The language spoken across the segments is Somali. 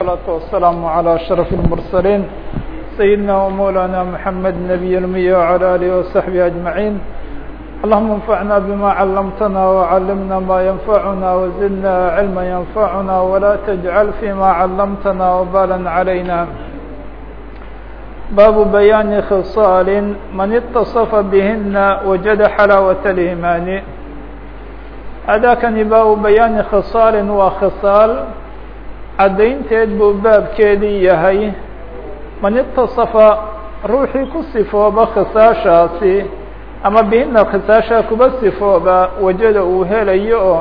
الصلاة والسلام على أشرف المرسلين سيدنا ومولانا محمد نبي المية وعلى آله وصحبه أجمعين اللهم انفعنا بما علمتنا وعلمنا ما ينفعنا وزدنا علما ينفعنا ولا تجعل فيما علمتنا وبالا علينا باب بيان خصال من اتصف بهن وجد حلاوة الإيمان هذا كان باب بيان خصال وخصال caddaynteed buu baabkeedii yahay. Man itaصafa ruuxii ku sifooba khisaashaasi ama bihina khisaashaa kuba sifooba wajada uu helayo oo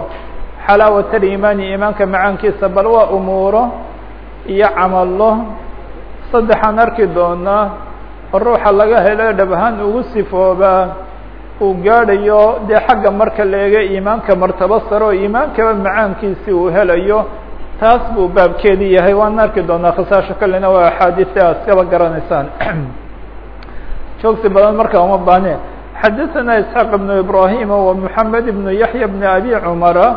xalaawat aliimaani iimaanka macaankiisa bal waa umuuro iyo camalo saddexaan arki doonaa oo ruuxa laga helo dhab ahaan ugu sifoobaa uu gaadhayo dee xagga marka la eega iimaanka martabo sare oo iimaankaba macaankiisi uu helayo taas buu baabkeedii yahay waan arki doonaa khisaasho kalena waa axaadiista aad iskaba garanaysaan joogsi badan marka uma baahne xadaثana isxaaq ibnu ibrahima wa moxamed ibnu yaxya bni abi cumara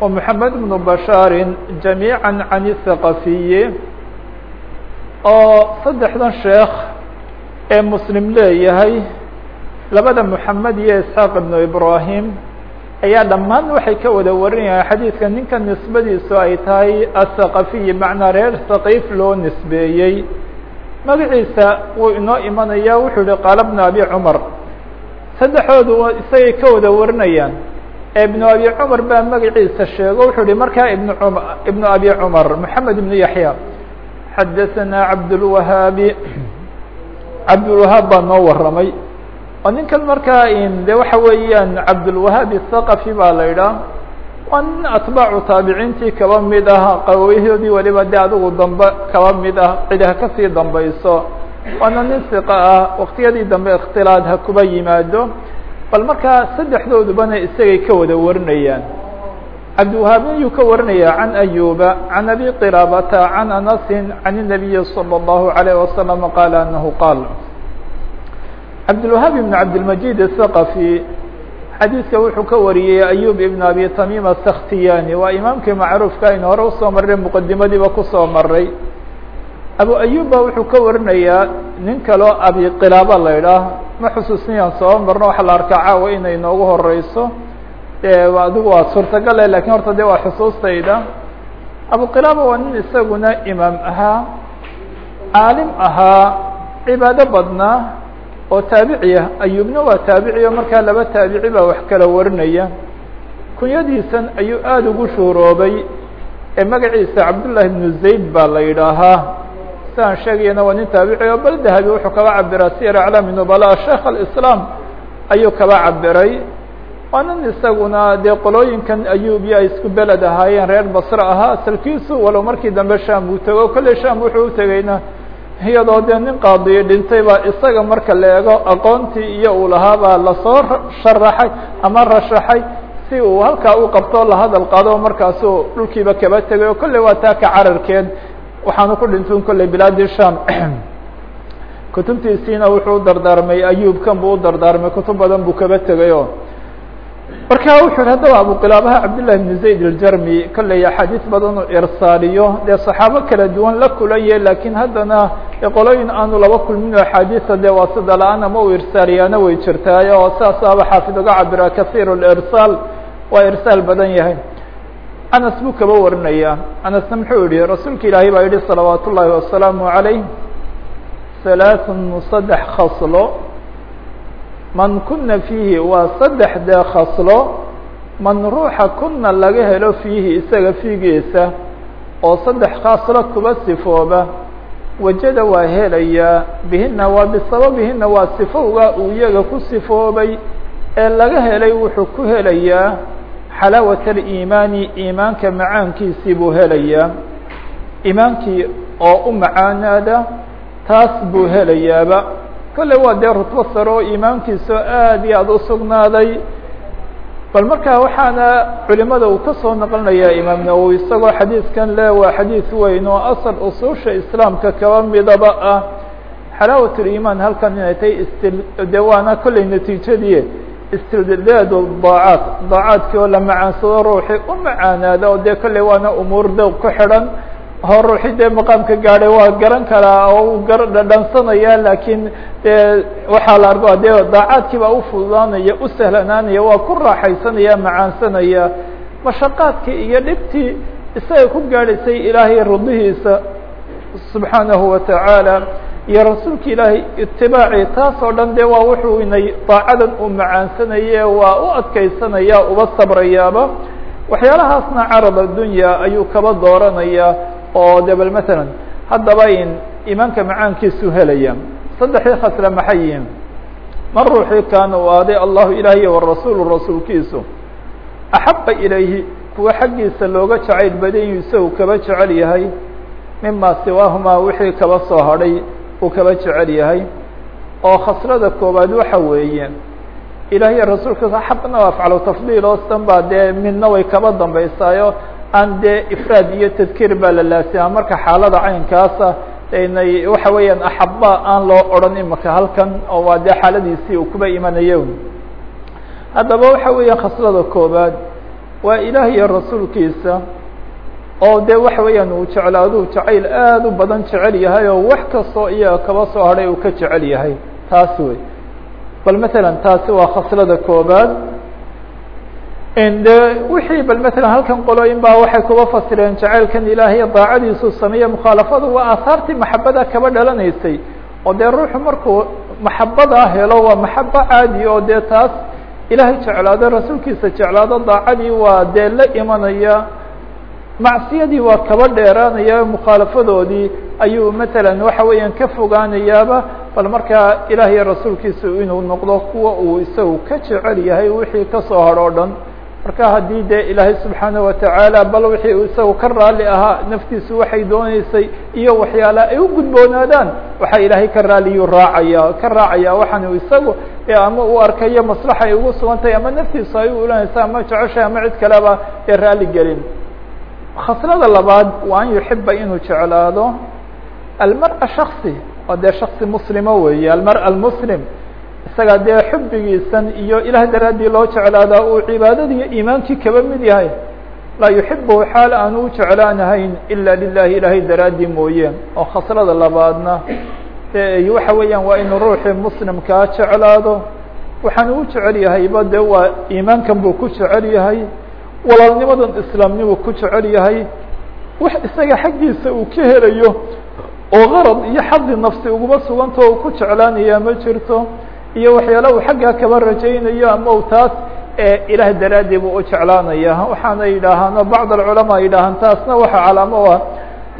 wa moxamed ibnu bashaarin jamiica can الthaqafiyi oo saddexdan sheekh ee muslim leeyahay labada moxamed iyo isxaaq ibnu ibrahim ayaa dhammaan waxay ka wada warinayaan xadiidka ninka nisbadiisu ay tahay athaqafiyi macnaa reer thaqiif loo nisbeeyey. Magaciisa wuu inoo imanaya wuxuu yihi qaala bnu abi cumar saddexoodu isagay ka wada warinayaan ibnu abi cumar baa magaciisa sheego wuxuu yihi markaa ibn m ibnu abi cumar moxamed ibnu yaxya xadaثanaa cabdulwahaabi cabdulwahaab baa noo waramay oo ninkan markaa de waxa weeyaan cabdulwahaab الthaqafi baa la idhaah waa nin atbaacu taabiciintii kaba mid ah qawayahoodii waliba de adigu dambe kaba mid ah cid ha kasii dambayso waana nin siqa ah waktiyadii dambe ikhtilaad ha kuba yimaado bal markaa saddexdoodubana isagay ka wada warinayaan cabdiwahaab ayuu ka warinaya can ayuba can abi qiraabata can anasin can الnabiyi salى الlahu عalيه wasalam qaala anahu qaal cabdilwahaab ibn cabdilmajid athaqafi xadiidka wuxuu ka wariyey ayub ibn abi tamim asaktiyani waa imaamkii macruufka aynu hore u soo marray muqadimadiiba ku soo maray abu ayub ba wuxuu ka warinayaa nin kaloo abi qilaaba la idhaah ma xusuusnayaan soo marno waxa la arkaa caawa inay noogu horeyso adigu waa suurtagale laakiin horta de waa xusuustayda. Abu qilaaba waa nin isaguna imaam ahaa caalim ahaa cibaado badnaa oo taabici ah ayubna waa taabiciyo markaa laba taabici baa wax kala warinaya. Kunyadiisan ayuu aada ugu shuuroobay ee magaciisa cabdullahi ibnu zayd baa la yidhaahaa. Siaan sheegayana waa nin taabici oo bal dahabi wuxuu kaba cabiraa siyar aclaami nubala sheekh alislaam ayuu kaba cabiray waa nin isaguna dee qolooyinkan ayubiya ay isku beled ahaayeen reer basre ahaa asalkiisu walow markii dambe sham uu tego kolley sham wuxuu utegeyna iyadoo dee nin qaadiyo dhintay baa isaga marka la eego aqoontii iyo uu lahaa baa la soo sharaxay ama rashaxay si uu halkaa u qabto la hadal qaado markaasu dhulkiiba kaba tegay oo kolley waa taa ka cararkeed waxaanu ku dhintun kolley bilaadi sham kutubtiisiina wuxuu dardaarmay ayuubkan buu u dardaarmay kutub badan buu kaba tegayo marka wuxuu yihi haddaba abuqilaabaha cabdالlahi بn zayd الjarmi kolley axaadiis badan u irsaaliyo dee صaxaabo kala duwan la kulanye lakiin haddana qolooyin aanu laba kulmin axaadiisa dee waa sida la-aan ama u irsaaliyaana way jirtaayo oo saasaaba xaafid uga cabira kahiir اirsaal waa irsaal badan yahay anas buu kaba warinaya anasna muxuu yihi rasuulka ilaahay baa yihi salawaat ullaahi wasalaamu عalayh halaaثun saddex khaslo man kuna fiihi waa saddex dee khaslo man ruuxa kuna laga helo fiihi isaga fiigiisa oo saddex khaslo kuba sifooba. Wajada waa helayaa bihina waa bisababihina waa sifowga uu iyaga ku sifoobay. Ee laga helay wuxuu ku helayaa xalaawat aliimaani iimaanka macaankiisii buu helayaa iimaankii oo u macaanaada taas buu helayaaba kolley waa dee rutbo sare oo iimaankiisu aad iyo aada u sugnaaday. Bal markaa waxaana culimada uu ka soo naqlinayaa imaam nawowi isagoo xadiidkan le waa xadiid weyn oo asal usuusha islaamka kaba midaba ah. Xalaawat ulimaan halkan inay tahay istil de waana kolley natiijadii istildaad daacaat daacaadkii oo la macaansado ruuxii u macaanaada oo dee kolley waana umuur dowq ku xidhan hor ruuxii dee maqaamka gaadhay waa garan karaa oo uu dhadhansanaya laakiin dee waxaa la arko dee daacaadkii baa ufududaanaya u sahlanaanaya waa ku raaxaysanaya macaansanaya. Mashaqaadkii iyo dhibtii isaga ku gaadhaysay ilaahay rudihiisa subxaanahu watacaala iyo rasuulka ilaahay itibaaci taas oo dhan de waa wuxuu inay daacadan uu macaansanaye waa u adkaysanaya uba sabrayaaba waxyaalahaasna carab addunya ayuu kaba dooranaya oo de bal matalan haddaba in imaanka macaankiisu helaya saddexdii khasle maxay yihiin man ruuxii kaana u aaday allahu ilaahiy warasuulu rasuulkiisu. Axaba ilayhi kuwa xaggiisa looga jacayl badanyu isagu kaba jecel yahay mima siwaahumaa wixii kaba soo hadhay uu kaba jecel yahay. Oo khaslada koowaad waxa weeye ilahiy rasuulkiisa waa afcalu tafdiil baa dee midna way kaba dambaysaayo aan dee ifraad iyo tadkiir baa la laasimaa marka xaalada caynkaasa inay waxa weeyaan axaba aan loo odhan imaka halkan oo waa dee xaaladiisii uu kuba imanayo haddaba waxa weeya khaslada koobaad waa ilaah iyo rasuulkiisa oo de waxa weeyaan uu jeclaaduu jacayl aad u badan jecel yahay oo wax kastoo iyaga kaba soo hadhay uu ka jecel yahay. Taas wey bal matalan taasi waa khaslada koobaad de wixii bal matalan halkan qolooyin baa waxay kuba fasireen jacaylkan ilaahay daacadiisu sameeye mukhaalafadu waa aahaartii maxabada kaba dhalanaysay. Oo dee ruuxu markuu maxabadaa helo waa maxabo caadi oo dee taas ilaahay jeclaado rasuulkiisa jeclaado daacadii waa dee la imanaya macsiyadii waa kaba dheeraanaya mukhaalafadoodii ayuu matalan waxa weeyaan ka fogaanayaaba bal markaa ilaahiy rasuulkiisa inuu noqdo kuwa uu isagu ka jecel yahay wixii ka soo hadho o dhan marka haddii dee ilaahay subxaanaه watacaala bal wixii uu isagu ka raali ahaa naftiisu waxay dooneysay iyo waxyaala ay u gudboonaadaan waxaa ilaahay ka raaliyuu raacaya ka raacaya waxaan isagu ama uu arkayo maslaxa ay ugu sugan tahay ama naftiisu ay u ulanaysa ama jeceshay ama cid kaleba ee raali gelin. Khaslada labaad waa an yuxiba inuu jeclaado almara shaksi oo dee shaksi muslimo weeye almara almuslim isaga dee xubigiisan iyo ilaah daraaddii loo jeclaadaa uu cibaadadii iyo iimaankii kaba mid yahay laa yuxibuhu xaal aan u jeclaanahayn ila lilahi ilaahay daraaddii mooye. Oo khaslada labaadna de waxa weeyaan waa inuu ruuxii muslimkaa jeclaado. Waxaan u jecel yahayba de waa iimaankan buu ku jecel yahay walaalnimadan islaamnimuu ku jecel yahay. Wax isaga xaggiisa uu ka helayo oo qarad iyo xadi nafsi uguma suganta uu ku jeclaanaya ma jirto iyo waxyaala uu xaggaa kaba rajaynayo ama u taas ilaah daraaddii buu u jeclaanaya. Waxaana yidhaahaan bacd alculamaa yidhaahaan taasna waxa calaamo ah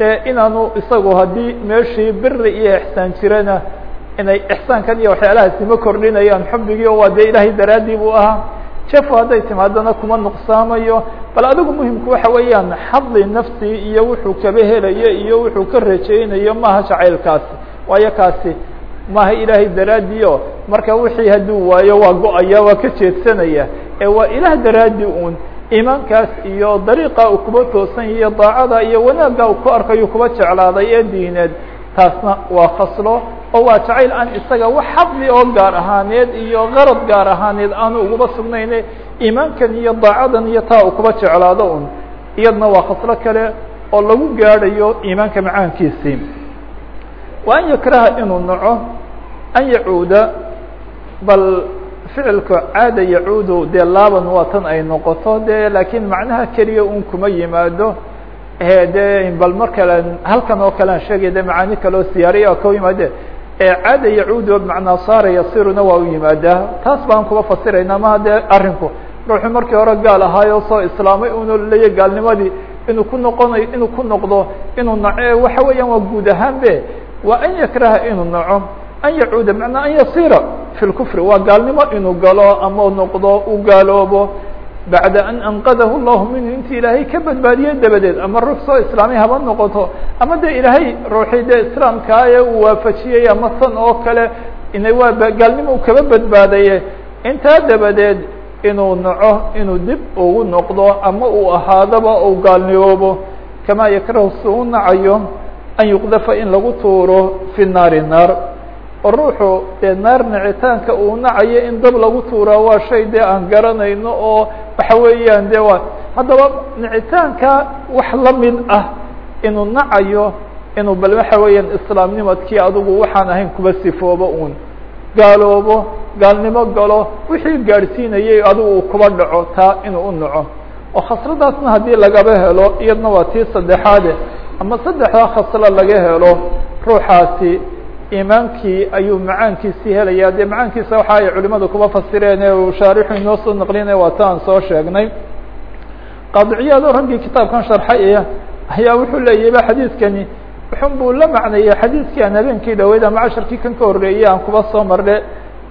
e inaanu isagu haddii meeshii biri iyo ixsaan jirana inay ixsaankan iyo waxyaalahaasi ma kordhinayaan. Xubigii oo waa dee ilaahay daraaddii buu ahaa. Jefo hadday timaadana kuma nuqsaamayo. Bal adigu muhimku waxa weeyaan xadi nafsi iyo wuxuu kaba helayo iyo wuxuu ka rajaynayo maaha jacaylkaasi. Waayo kaasi maaha ilaahay daraaddiio marka wixii hadduu waayo waa go'aya waa ka jeedsanaya ee waa ilaah daraaddi un iimaankaas iyo dariiqa uu kuba toosan iyo daacada iyo wanaagga uu ku arkayo kuba jeclaaday ee diineed. Taasna waa khaslo oo waa jacayl aan isaga wax xadli oo gaar ahaaneed iyo qarad gaar ahaaneed aanu uguba sugnayne iimaankan iyo daacadan iyo taa uu kuba jeclaado un iyadna waa khaslo kale oo lagu gaadhayo iimaanka macaankiisii wa an yakraha inuu naco an yacuuda bal ficilka caada yacuudu dee laaban waa tan ay noqoto de laakiin macnaha keliya un kuma yimaado. De bal mar kale halkan oo kalean sheegay de macaani kaleo siyaariya ka yimaade caada yacuudu bmacnaa saara yasiruna waa u yimaadaa. Taas baan kuba fasirayna maha dee arinku ruuxu markii hore gaal ahaayo soo islaamay unu leeya gaalnimadii inuu ku noqonayo inuu ku noqdo inuu naco waxa weeyaan waa guud ahaan be waa an yakraha inuu naco an yacuuda macnaa an yasira fi lkufri waa gaalnimo inuu galo ama noqdo u gaaloobo. Bacda an anqadahu llahu minhu intii ilaahay ka badbaadiyey dabadeed ama ruux soo islaamay haba noqoto ama de ilaahay ruuxii dee islaamkaa ee uu waafajiyey ama tan oo kale ina waa gaalnimo uu kaba badbaadaye intaa dabadeed inuu naco inuu dib ugu noqdo ama uu ahaadaba ou gaalnimoobo kamaa yakrahu si u nacayo an yuqdafa in lagu tuuro fi naari naar. Oo ruuxu dee naar nicitaanka uu nacayo in dab lagu tuuraa waa shay dee aan garanayno oo waxa weeyaan de waa. Haddaba nicitaanka wax la mid ah inuu nacayo inuu bal waxa weeyaan islaamnimadkii adigu waxaan ahayn kuba sifoobo un gaaloobo gaalnimo galo wixii gaadhsiinayay adigu uu kuba dhaco taa inuu u naco. Oo khasladaasna haddii lagaba helo iyadna waa tii saddexaade ama saddexdaa khaslo laga helo ruuxaasi iimaankii ayuu macaankiisii helaya dee macaankiisa waxa ay culimadu kuba fasireen ee shaarixu inoo soo naqlinaya waa ta soo sheegnay. Qaadiciyaado raggii kitaabkan sharxay ayaa wuxuu leeyahy ba xadiidkani wuxun buu la macneeyey xadiidkii aan habeenkii dhaweyd ama casharkii kan ka horreeyey aan kuba soo marne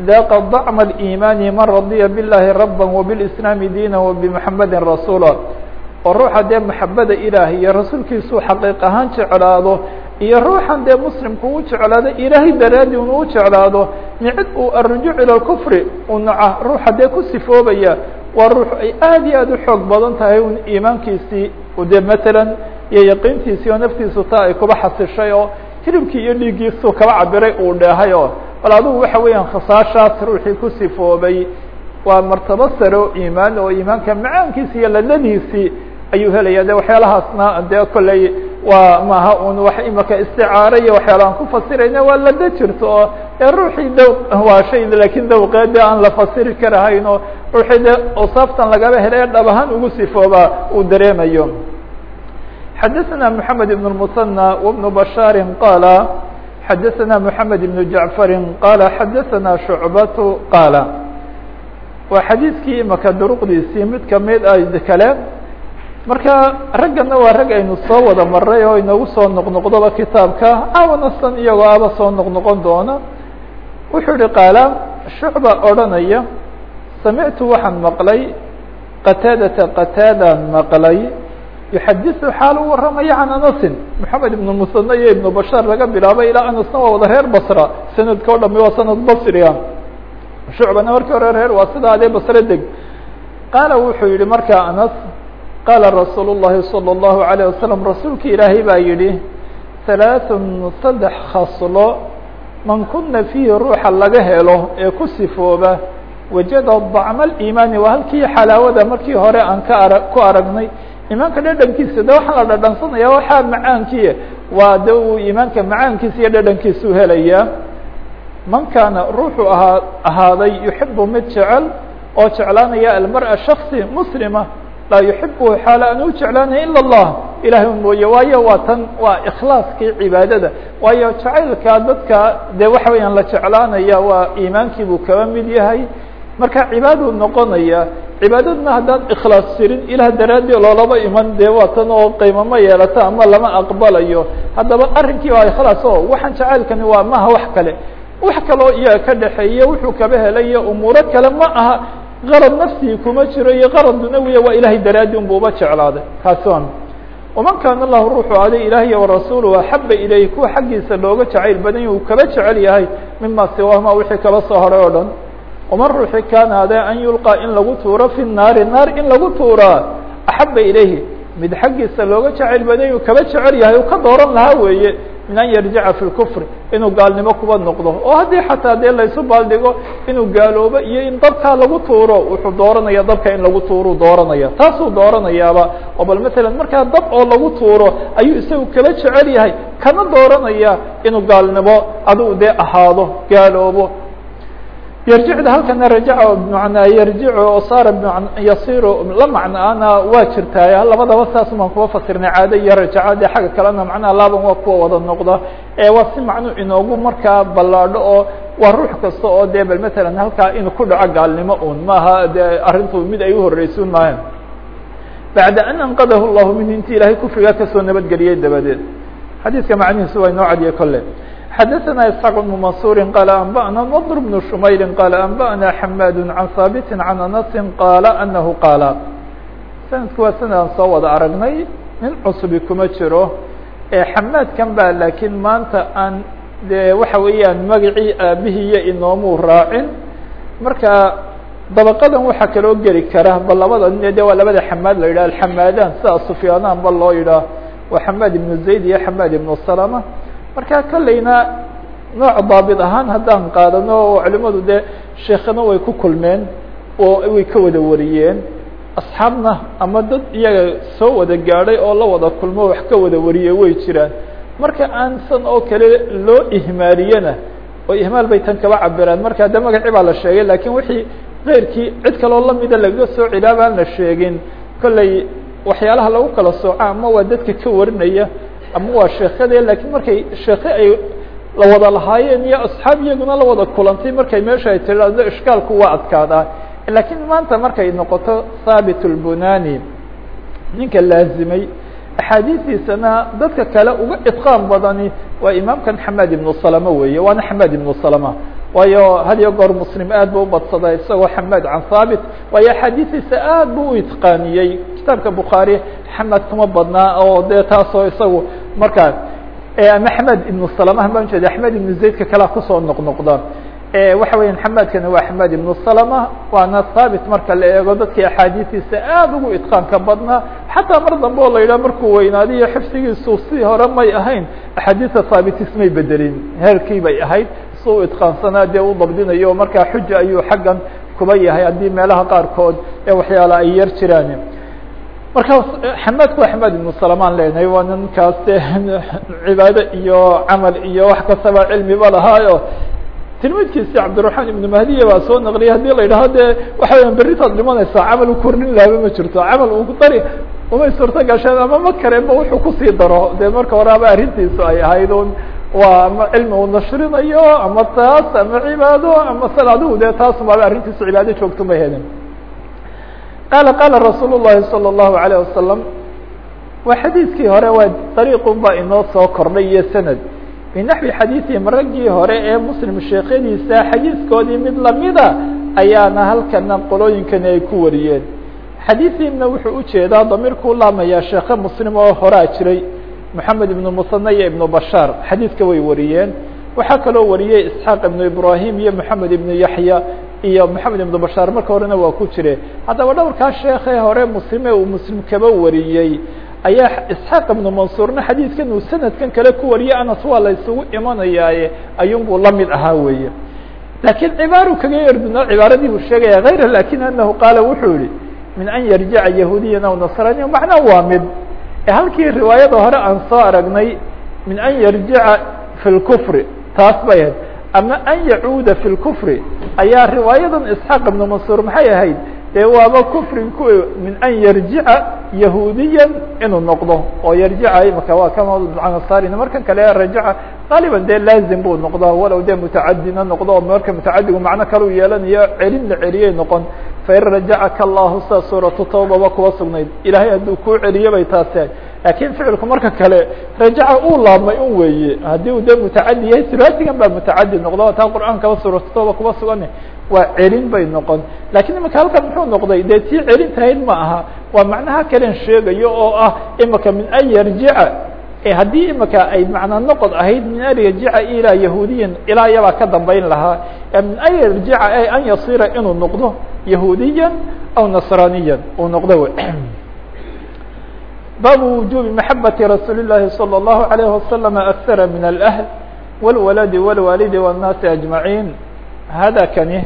daqa dacma اliimaani man radiya biاllahi raba wbilislaami diina wabimxamedi rasuula oo ruuxa dee maxabada ilaah iyo rasuulkiisuu xaqiiq ahaan jeclaado iyo ruuxan dee muslimku u jeclaado ilaahay daraadi un u jeclaado nicid uu arujuuc ila kufri u naca ruuxa dee ku sifoobaya waa ruux ay aad iyo aad u xoog badan tahay un iimaankiisii de matalan iyo yaqiintiisii oo naftiisu taa ay kuba xasishay oo hilibkii iyo dhiiggiisuu kaba cabiray uu dheehay oo bal adigu waxa weeyaan khasaashaas ruuxii ku sifoobay waa martabo sare oo iimaan oo iimaanka macaankiisi iyo ladadiisii ayuu helaya de waxyaalahaasna dee kolley waa maaha un wax imaka isticaaro iyo waxyaala aan ku fasirayna waa lada jirto oo dee ruuxii daw waa shay lakin dawqeede aan la fasiri karahayn oo ruuxii de osaaftan lagaba helay dhab ahaan ugu sifooba uu dareemayo xadaثna mحamed بن المثنى وبن بشhاr qاla xadaثna mحamed بن جaعفr qala xadaثna شhuعbaة qاla waa xadiidkii imaka duruqdiisii mid kamid a kale marka raggana waa rag aynu soo wada maray oo inagu soo noqnoqdoba kitaabka awana san iyagoo aba soo noqnoqon doona. Wuxuu yihi qaala shucba odranaya samictu waxaan maqlay qataadata qataadaan maqlay yuxadiثu xaal u can anasin. Moxamed ibn musane iyo ibnu bashaar laga bilaabay ilaa anasna waa wada reer basra sanadka o dhami waa sanad basriga shucbana markii hore reer waa sida adee basre deg. Qaala wuxuu yihi markaa anas qaala rasuul الlahi salى الlahu عalيه wasalam rasuulka ilaahay baa yihi halaaثun saddex khaslo man kuna fiihi ruuxa laga helo ee ku sifooba wajada dacma اliimaani waa halkii xalaawada markii hore aan ka ara ku aragnay iimaanka dhadhankiisa de waxaa la dhadhansanaya waxaa macaankii waa de uu iimaanka macaankiisa iyo dhadhankiisuu helayaa man kaana ruuxuu ahaa ahaaday yuxibu mid jecel oo jeclaanaya almar'a shaksi muslima laa yuxibuhu xaala aan u jeclaanaya ila اllah ilahay mooye waayo waa tan waa ikhlaaskii cibaadada. Waayo jacaylka dadka de waxa weeyaan la jeclaanaya waa iimaankii buu kaba mid yahay. Marka cibaaduu noqonaya cibaadadna haddaan ikhlaas jirin ilah daraadii loolaba iman dee waa tan oo qiimama yeelata ama lama aqbalayo. Haddaba arrinkii waa ikhlaas o waxaan jacaylkani waa maha wax kale. Wax kaloo iyaga ka dhexeeya wuxuu kaba helayo umuuro kale ma aha qarad nafsigi kuma jiro iyo qarad dunawiya waa ilahay daraadi un buuba jeclaaday. Kaasi waman kaana lahu ruuxu aday ilaahiy warasuuluhu axaba ilayh kuwa xaggiisa looga jacayl badan uu kaba jecel yahay mima siwaahuma wixii kaba soo horay oo dhan. Waman ruuxi kaana ade an yulqى in lagu tuuro fi naari naar in lagu tuuraa axaba ilayhi mid xaggiisa looga jacayl badan uu kaba jecel yahay uu ka dooran lahaa weeye min an yarjica fi lkufri inuu gaalnimo kuba noqdo. Oo haddii xataa dee laysu baaldhigo inuu gaaloobo iyo in dabkaa lagu tuuro wuxuu dooranaya dabka in lagu tuuruu dooranaya. Taasuu dooranayaaba. Oo bal matalan markaa dab oo lagu tuuro ayuu isagu kaba jecel yahay kana dooranaya inuu gaalnimo adigu dee ahaado gaaloobo yarjicda halkana rajaca bmanaa yarjicu oo saara yasiru la macnaana waa jirtaay labadaba saas baan kuba fasirnay caado iyo rajaca. Dee xagga kalena macnaha laaban waa kuwa wada noqda. Ee waa si macnu inoogu markaa ballaadho oo waa ruux kasta oo dee bal matalan halkaa inuu ku dhaco gaalnimo un maaha. Dee arrintu mid ay uhoreysun maayo bacda an anqadahu llahu minhu intii ilahay kufrigaa ka soo nabadgeliyey dabadeed. Xadiiska macnihiisu waa inoo cadiye kole xadaثna isxaaq بن mansuri qal anba'na ndr بن shumayri qal anba'na xamad can haabiti can anasi qaala anahu qaala sanadku waa sanadaan soo wada aragnay nin cusubi kuma jiro xamaadkan ba laakiin maanta aan de waxa weeyaan magacii aabihiiyo inoomuu raacin marka dabaqadan waxaa kaloo geli kara ba labada nin de waa labada xamaad la yidhah alxamaadaan sida sufyaanaan ba loo yidhaah waa xamaad ibnu zayd iyo xamaad ibnu salama marka kolleyna nooc daabit ahaan haddaan qaadano oo culimadu dee sheekana way ku kulmeen oo way ka wada wariyeen asxaabna ama dad iyaga soo wada gaadhay oo la wada kulmo wax ka wada wariyey way jiraan. Marka aan san oo kale loo ihmaaliyena oo ihmaal bay tan kaba cabiraan marka de magacii baa la sheegay laakiin wixii keyrkii cid kaloo lamida lagaga soo cilaa baan la sheegin. Kolley waxyaalaha lagu kala sooco ama waa dadka ka warinaya ama waa sheekade laakiin markay sheeke ay la wada lahaayeen iyo asxaab iyaguna la wada kulantay markay meesha ay tiraahdo ishkaalku waa adkaadaa. Lakin maanta markay noqoto thaabit lbunani ninka laazimay axaadiistiisana dadka kale uga idqaan badani waa imaamkan xamed ibnu salama weeye waana xamed ibnu salama. Waayo had iyo goor muslim aad bu ubadsaday isagoo xamed can thaabit. Waayo axaadiistiisa aad bu u itqaaniyey kitaabka bukhaari xamed kuma badnaa oo dee taasoo isagu markaa ama xamed ibnu salama baan jeeda axmed ibnu zaydka kalea ku soo noqnoqda waxa weya xamedkana waa xamed ibnu salama waana thaabit marka la eego dadkii axaadiistiisa aad ugu idqaanka badnaa. Xataa mar dambe la yidhah markuu weynaadiyo xifsigiisu si hore may ahayn axaadiista thaabitis may bedelin heerkii bay ahayd. Si u idqaansanaa dee u dabdinayo markaa xuja ayuu xaggan kuba yahay haddii meelaha qaarkood ee waxyaala ay yar jiraan marka xamedku waa xamed ibnu salamaan leenahay waa ninkaas de cibaado iyo camal iyo wax kastaba cilmiba lahaayo. Tilmidkiisi cabdiraحmaan ibnu mahdiya baa soo naqliyay haddii la yidhaho de waxa weya berritaad dhimanaysaa camal u kordhin lahaba ma jirto camal u dari umay suurto gasheen ama ma kareenba wuxuu ku sii daro. De marka hore aba arrintiisu ay ahayd un waa ama cilmi uu nashrinayo ama taas ama cibaado ama sal adigu de taas baaba arrintiisu cibaado joogto ma helin qaala qaala rasuul الlahi salى الlahu عalيه wasalam waa xadiiskii hore waa dariiqun baa inoo soo kordhay iyo sanad binaxwi xadiiثihim raggii hore ee muslim sheekyadiisa xadiiskoodii mid lamida ayaana halkana qolooyinkani ay ku wariyeen xadiiثihimna wuxuu ujeedaa damiirkuu laamayaa sheeke muslim oo horaa jiray moxamed ibnu musane iyo ibnu bashaar xadiidka way wariyeen waxaa kaloo wariyey isxaaq ibnu ibrahim iyo moxamed ibnu yaxya iyo moxamed ibnu bashaar marka horena waa ku jire. Haddaba dhowrkaa sheekee hore muslime uu muslim wariyey ayaa isxaaq ibnu mansuurna xadiidkan uu sanadkan kale ku wariyey anas waa la imanayaaye ayuunbuu la mid ahaa weeye. Laakiin cibaaru kaga yarduna cibaaradii buu sheegaya hayra laakiin anahu qaala wuxuu yihi min an yarjica yahuudiyan aw nasraniya macnaa waa mid. Halkii riwaayada hore aan soo aragnay min an yarjica fi lkufri taas bay ahayd ama an yacuuda fi lkufri ayaa riwaayadan isxaaq ibnu mansuur maxay ahayd dee waaba kufri ku min an yarjica yahuudiyan inuu noqdo oo yarjica imaka waa kamasaarin markan kale rajaca qaaliban dee laazim buu noqdaa walow dee mutacadina noqdo oo marka mutacadigu macno kale yeelanayo celin la celiyay noqon fain rajacaka allahu sida suuratu tawbaba kuwa sugnayd ilahay hadduu kuu celiyo bay taasi ahay laakiin ficilku marka kale rajaca uu laabmay un weeye. Haddii uu dee mutacadi yahay sulaasigan baa mutacadi noqdo. Taa qur'aankaba suuratu tawba kuba sugan waa celin bay noqon. Lakiin imika halkan muxuu noqday? Dee tii celintahayd ma aha. Waa macnaha kalen sheegayo oo ah imika min an yarjica. Haddii imika ay macna noqod ahayd min an yarjica ilaa yahuudiyan ilaa yabaa ka dambeyn lahaa. Min an yarjica ay an yasira inuu noqdo yahuudiyan aw nasraniyan uu noqdo w baabu wujubi maxabati rasuuli الlahi salى الlahu عalيه wasalam akara min اlأhl wاlwaladi wاlwaalidi wالnaasi aجmaعin hada kani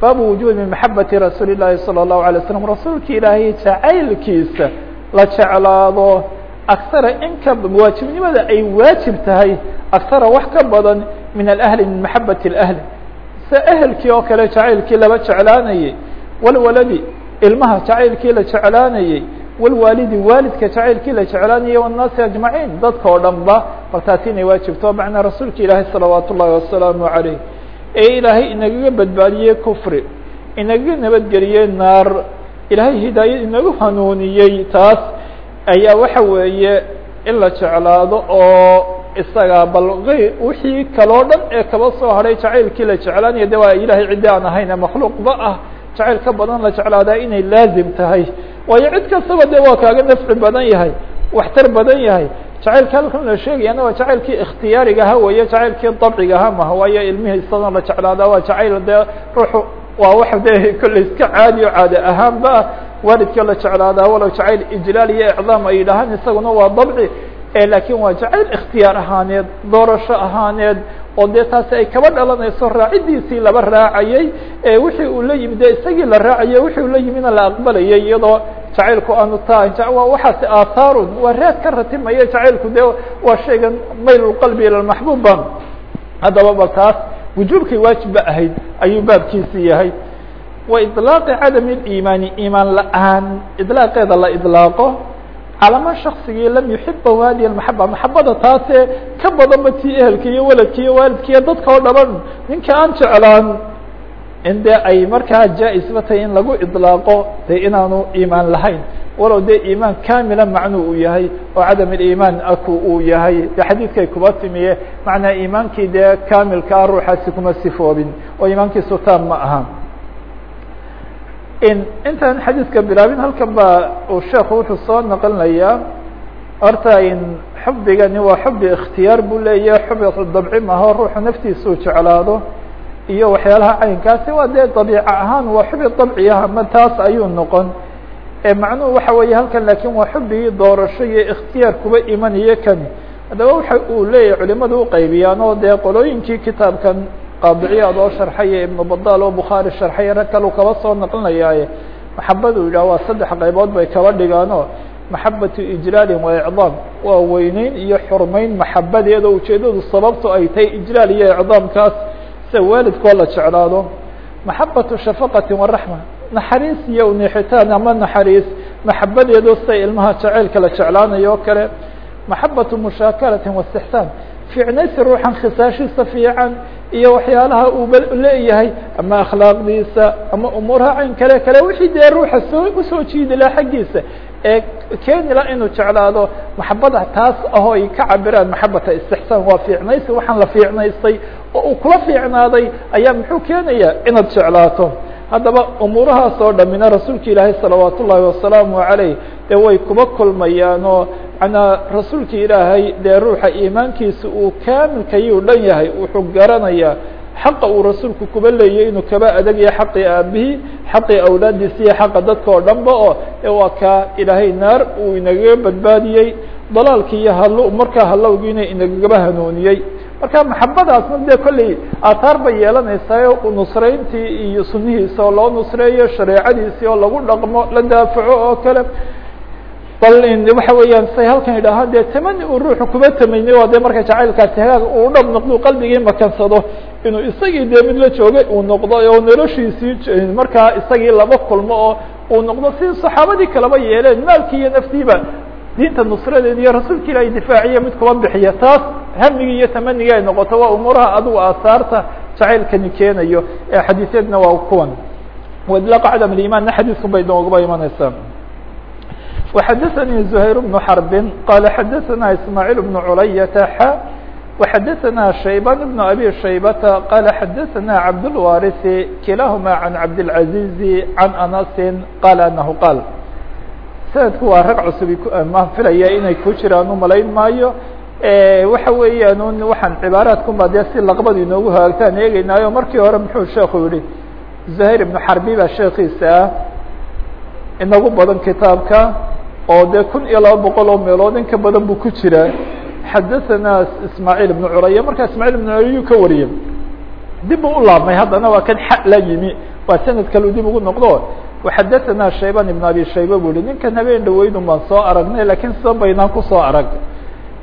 baabu wujubi maxabati rasuuli الlahi salى الlahu عalيه waslm rasuulka ilaahay jacaylkiisa la jeclaado aksara inka waajibnimada ay waajib tahay aksara wax ka badan min alahli min maxabati اlahli se ehelkii oo kale jacaylkii laba jeclaanayey walwaladi ilmaha jacaylkii la jeclaanayey walwaalidi waalidka jacaylkii la jeclaanayo annaasi ajmaciin dadka oo dhan ba bal taasi inay waajibto macnaa rasuulka ilaahay salawaat ullaahi wasalaamu calayh ee ilaahay inagaga badbaadiyey kufri inagaga nabadgeliyey naar ilaahay hidaayad inagu hanuuniyey taas ayaa waxa weeye in la jeclaado oo isagaa bal wixii kaloo dhan ee kaba soo hadhay jacaylkii la jeclaanaya de waa ilaahay ciddi aan ahayn makhluuq ba ah jacayl ka badan la jeclaadaa inay laazim tahay waayo cid kastaba de waa kaaga nafci badan yahay waxtar badan yahay. Jacaylka halkan la sheegayana waa jacaylkii ikhtiyaariga aha weeye jacaylkii dabciga aha maha waayo ilmihii isadan la jeclaadaa waa jacayl dee ruuxu waa wax de kolley iska caadi o caade ahaanba waalidka la jeclaadaa walow jacayl ijlaal iyo icdaam ay yidhaahaan isaguna waa dabci. Lakin waa jacayl ikhtiyaar ahaaneed doorasho ahaaneed oo dee taasi ay kaba dhalanayso raacidiisii laba raacayey ee wixii uu la yimi dee isagii la raacaye wixii uu la yimina la aqbalayay iyadoo jacaylku aanu tahay. Waa waxaasi aathaarun waa reed ka ratimaya jacaylku dee waa shaygan maylulqalbi ila maxbuuban haddaba ba taas wujuubkay waajibba ahayd ayuu baabkiisii yahay. Wa ilaaqi cadami اliimaani imaan la'aan idlaaqeeda la idlaaqo calama shaksigii lam yuxibahu hadihi maxaba maxabada taasee ka badanba tii ehelka iyo waladka iyo waalidka iyo dadka oo dhaban ninka aan jeclaan in ay markaa jaa-isba tahay in lagu iطlaaqo dee inaanu iimaan lahayn. Walow dee iimaan kamila macnuu uu yahay oo cadam اliimaan aku uu yahay. De xadiidkay kuba timiye macnaa iimaankii dee kamilkaa ruuxaasi kuma sifoobin. Oo iimaankiisu taam ma aha intaan xadiidka bilaabin halkan ba uu sheekhu wuxuu soo naqlinayaa horta in xubigani waa xubi ikhtiyaar buu leeyahay xubi dabci maho ruuxu naftiisa uu jeclaado iyo waxyaalaha caynkaasi waa dee dabiica ahaan waa xubi dabciah ama taas ayuu noqon macnuhu waxa weeye halkan laakiin waa xubigii doorasho iyo ikhtiyaar kuba imanayo kani haddaba waxa uu leeyahay culimadu uqaybiyaan oo dee qolooyinkii kitaabkan qaadiciyaad oo sharxaya ibnu badal oo bukhaari sharxaya rag kalu kaba soo naqlinayaaye. Maxabadu yidhah waa saddex qaybood bay kaba dhigaano maxabatu ijlaalin wa icdaam. Waa weyneyn iyo xurmeyn maxabadeeda ujeedadu sababtu ay tahay ijlaal iyo icdaamkaas. Sida waalidkoo la jeclaado. Maxabatu shafaqati waraxma naxariis iyo nixitaan ama naxariis. Maxabadeedo sida ilmaha jaceylka la jeclaanayo o kale maxabatu mushaakalatin wastixsaan fiicnaysi ruuxan khisaashiisa fiican iyo waxyaalaha uu leeyahay ama akhlaaqdiisa ama umuuraha kale kale wixii dee ruuxa soo u soo jiidi xaggiisa ee keeni inuu jeclaado maxabada taas ahoo ay ka cabiraan maxabata istixsaan. Waa fiicnaysi waxaan la fiicnaystay oo uu kula fiicnaaday ayaa muxuu keenaya inaad jeclaato haddaba umuurahaas oo dhamina rasuulka ilaahay salawaat ullaahi wasalaamu عaleyh dee way kuba kulmayaan oo manaa rasuulka ilaahay dee ruuxa iimaankiisa uu kaamilkayuu dhan yahay wuxuu garanayaa xaqa uu rasuulku kuba leeyay inuu kaba adagaya xaqii aabihii xaqii awlaadiisa iyo xaqa dadka oo dhanba oo e waa kaa ilaahay naar uu inagaga badbaadiyey. Dalaalkii iyo hal markaa halowgiina inagagaba hanuuniyey marka maxabadaasna dee kolley aataar bay yeelanaysaa nusrayntii iyo sunihiisa oo loo nusreeyo shareecadiisii oo lagu dhaqmo la daafaco oo kale. Bal waxa weeyaan say halkan idhaaha dee tamani uu ruuxu kuba tamaynay waa dee marka jacaylkaasi hagaag uu dhab noqdo qalbigii makansado inuu isagii dee mid la joogay uu noqdo oo noloshiisii markaa isagii laba kulmo oo uu noqdo. Si saxaabadii kaleba yeeleen maalkii naftiiba diinta nusradeeda iyo rasuulka ilahay difaaciya mid kuba bixiya taas hamigii iyo tamanigii ay noqoto waa umuuraha adigu aasaarta jacaylkani keenayo ee xadiisyadna waa kuwan waidlaaqa cadam aliimaanna xadiisku bay nooguba imanaysaa وxadثnي زهير بن حرب qال xadثna إسماعيل بن عlyة ح وxadثna شhيبان بن أbي شhيبة qال xadثna عبدالوارث كiلاahma عن عبدالعزيز عن أنس qال أنه qال sanadku waa rag cusub eh, ma filaya inay ku jiraan umalayn maayo. Eh, waxa weeyaan waxaan cibaaraadkunba dee si laqbad inoogu hagaagtaan eegeynaayo markii hore muxuu sheekhu yihi zahir ibnu xarbi baa sheekiisa ah inagu badan kitaabka oo dee kun iyo laba boqol oo meelood in badan buu ku jiraa xadahanaa ismaaciil ibnu curaya markaa ismaaciil ibnu curayuu ka wariyay dib buu u laabmay haddana waa kan xa la yimi waa sanad kale dib ugu noqdo xadaثna shayban iبn abi shayba bu hi ninkan habeen dhaweydun baan soo aragnay lakiin sidan ku soo arag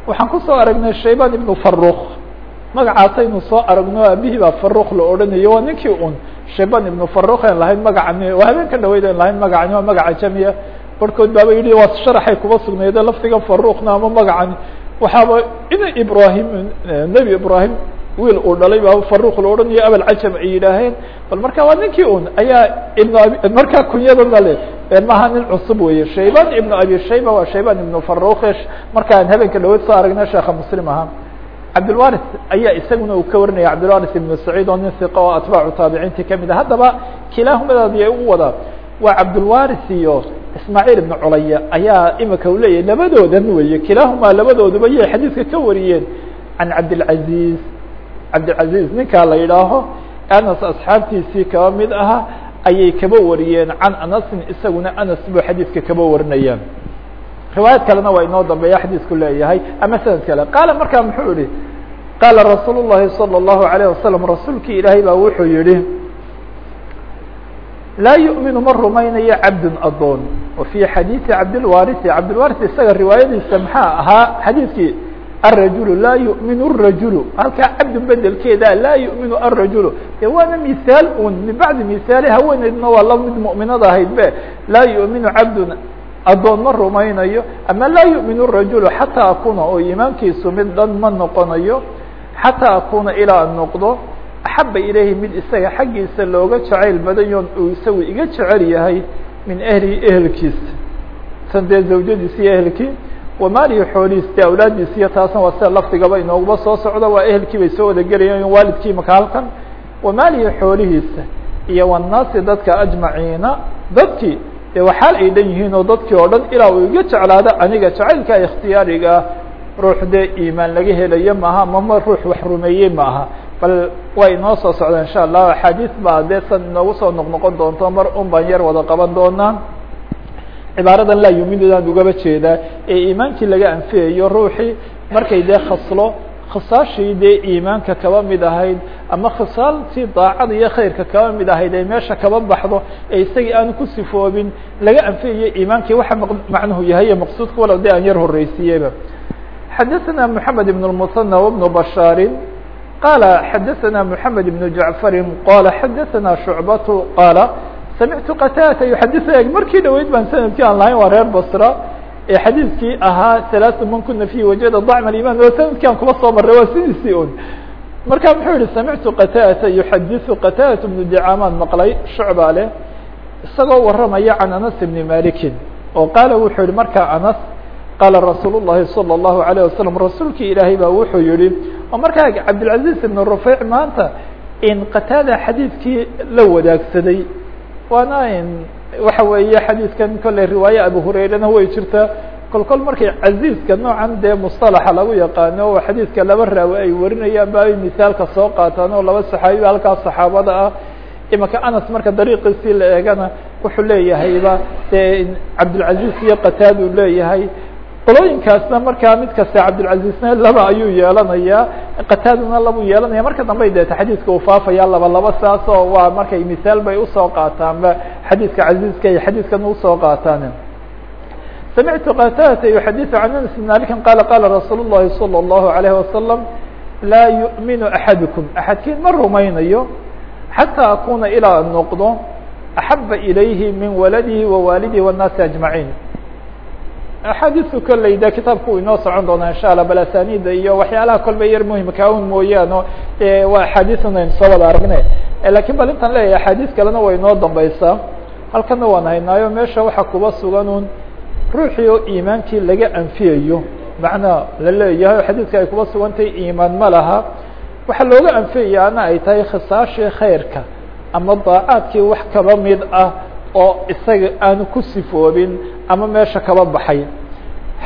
waxaan ku soo aragnay shayban ibnu faruk magacaasaynu soo aragno abihii baa faruk la odhanayo waa ninkii un shayban ibnu faruk aan lahayn magacani waa habeenkan dhaweyd aan lahayn magacani waa magaca jamia barhkood baaba yihi waa sharaxay kuba sugneede lafdigan farukna ama magacani waxaaba in ibrahim nebi ibrahim wiil uu dhalay baa faruk la odhanayo abalcajam ay yidhaaheen bal marka waa ninkii un ayaa ibn abi markaa kunyadana le maha nin cusub weeye. Shayban ibn abi shayba waa shayban ibn faruk markaan habeenka dhaweyd soo aragna sheekha muslim ahaa. Cabdilwaris ayaa isaguna uu ka warinaya cabdilwaris ibn saciid oo nin hiqa oo atbaacu taabiciintii ka mid ah. Haddaba kilaahumadaadi ay u wadaa waa cabdilwaris iyo ismaaciil ibn culaya ayaa imika u leeyahay labadoodan weeye. Kilaahumaa labadooduba yay xadiidka ka wariyeen. Can cabdilcaziz cabdilcaziz ninkaa la yidhaaho anas asxaabtiisii kaba mid aha ayay kaba wariyeen can anasin isaguna anas buu xadiidka kaba warinayaan riwaayad kalena waa inoo dambeeya xadiisku leeyahay ama sanad kale qaala markaa muxuu yihi qaala rasuul الlahi salى الlahu عalيه wasalam rasuulkii ilaahay baa wuxuu yihi laa yuؤminu ma rumaynayo cabd adoon wa fي xadiiثi cabdilwarisi cabdilwaris isaga riwaayadiisa maxaa ahaa xadiidkii الrajul laa yuؤmin الrajul halkaa cabdu bedelkeeda laa yuؤminu الrajul de waana misaal un min bacdi misaali haweeneydna waa la mid muؤminada ahayd be laa yuؤminu cabd adoon ma rumaynayo ama laa yuؤmin الrajul xataa akuna oo imaankiisu mid dhan ma noqonayo xataa akuna ilaa an noqdo axaba ilayhi mid isaga xaggiisa looga jacayl badanyoon uu isagu iga jecel yahay min ehlihi ehelkiisa san dee zawjadiisi iyo ehelkii wamaalihi xoolihiis dee awlaadiisi iyo taasna waa sida lafdigaba inooguba soo socda waa ehelkii bay soo wada gelayaan waalidkii maka halkan wamaalihi xoolihiisa iyo wanaasi dadka ajmaciina dadkii dee waxaal ay dhan yihiin oo dadkii oo dhan ilaa uu iga jeclaado aniga jacaylka ikhtiyaariga ah ruux dee iimaan laga helayo maaha mama ruux wax rumeeyey maaha. Bal way inoo soo socda insha allah axaadiis baa dee inoogu soo noqnoqon doonto mar un baan yar wada qaban doonaa cibaaradan laa yuminudaan ugaba jeedaa ee iimaankii laga anfiyayo ruuxii markay dee khaslo khisaashii dee iimaanka kaba mid ahayd ama khisaaltii daacada iyo khayrka kaba mid ahayd ay meesha kaba baxdo ee isagii aanu ku sifoobin laga anfiyayo iimaankii waxa macnuhu yahay iyo maqsuudka walow dee aan yar horeysiiyeba xadaثna mحamed بن المثنى وبن بشhاaر qال xadaثna محamed بن جaعفر qال xadaثna شhuعبة qال samictu qtاdة يxadiث markii dhaweyd baan sanadkii aan lahayn waa reer bصrة ee xadiidkii ahaa ثaلaث man kuna فيه وajada ضعم الإيمان oo sanadkii aan kuba soo maray waa sidiisii un marka muxuu yihi samictu qtاdة يxadiث qtاdة بن dicاmaan maqlay شhuعبa leh isagoo waramaya can أنس بن maliki oo qaala wuxuu yihi markaa aنس qaala rasuul الlahi salى الlahu عalيه wasalam rasuulkii ilaahay baa wuxuu yihi oo markaa cabdilcaزiz ibn rufeyc maanta in qataada xadiidkii la wadaagsaday waana waxa weeye xadiidkan kolley riwaaye abu hurayrana way jirtaa kol kol markay noocan dee musطalaxa lagu yaqaano oo xadiidka laba raawi ay warinayaan ba ay misaalka soo qaataan oo laba saxaabiba halkaas saxaabada ah. Imaka anas marka dariiqiisii la eegana wuxuu leeyahayba dee cabdilcaziz iyo qataad uu leeyahay qolooyinkaasna markaa mid kasta cabdilcazizna laba ayuu yeelanayaa qataadana labuu yeelanaya marka dambey deeta xadiidka uu faafaya laba laba saas oo waa markay misaal bay usoo qaataanba xadiidka caziizka iyo xadiidkan usoo qaataan samictu qatadata yuxadiثu can anas bn malikin qala qala rasuul الlahi salى الlahu عalayه wasalam laa yuؤminu axadukum axadkiin ma rumaynayo xatىa akuna ilaa an noqdo axaba ilayhi min waladihi wawaalidihi والnaasi aجmaعiin axaadiisu kolley de kitaabku inoo socon doonaa insha allah bal asanida iyo waxyaalaha kolba yar muhimka un mooyaano waa axaadiisuna aynu soo wada aragnay. Lakin bal intaan leeyahay axaadiis kalena way inoo dambeysaa halkana waan haynaayo meesha waxaa kuba sugan un ruuxii iimaankii laga anfiyayo. Macnaa la leeyahay oo xadiidka ay kuba sugantahay iimaan ma laha. Waxaa looga anfiyayaana ay tahay khisaashii khayrka ama daacaadkii wax kaba mid ah oo isaga aanu ku sifoobin ama meesha kaba baxay.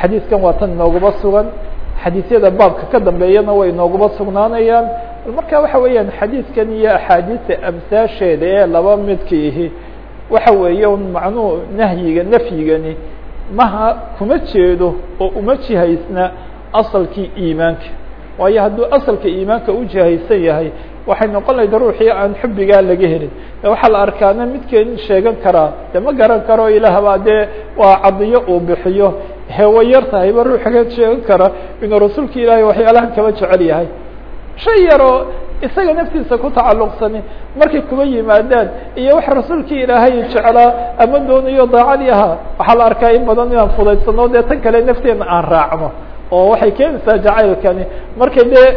Xadiidkan waa tan inooguba sugan. Xadiisyada baabka ka dambeeyana way inooguba sugnaanayaan. Marka waxa weeyaan xadiidkan iyo axaadiista amsaasheeda ee laba midkiihi waxa weeye macnuhu nahyiga nafyigani maha kuma jeedo oo uma jihaysna asalkii iimaanka. Waayo hadduu asalka iimaanka u jihaysan yahay waxay noqon lahayda ruuxii aan xubbigaa laga helin. Waxaa la arkaana midkeen sheegan karaa de garan karo ilaahbaa dee waa cadiyo uu bixiyo. Hewa yar tahayba ruuxga sheegan kara. Inuu rasuulka ilaahay waxyaalahan kaba jecel yahay. Shay yaroo isaga naftiisa ku tacalluqsani markay kuba yimaadaan iyo wax rasuulkii ilaahay jeclaa ama doonayo daacadii ahaa waxaa la arkaa in badan inaan fudaysano dee tan kale nafteena aan raacno oo waxay keenaysaa jacaylkani markay dee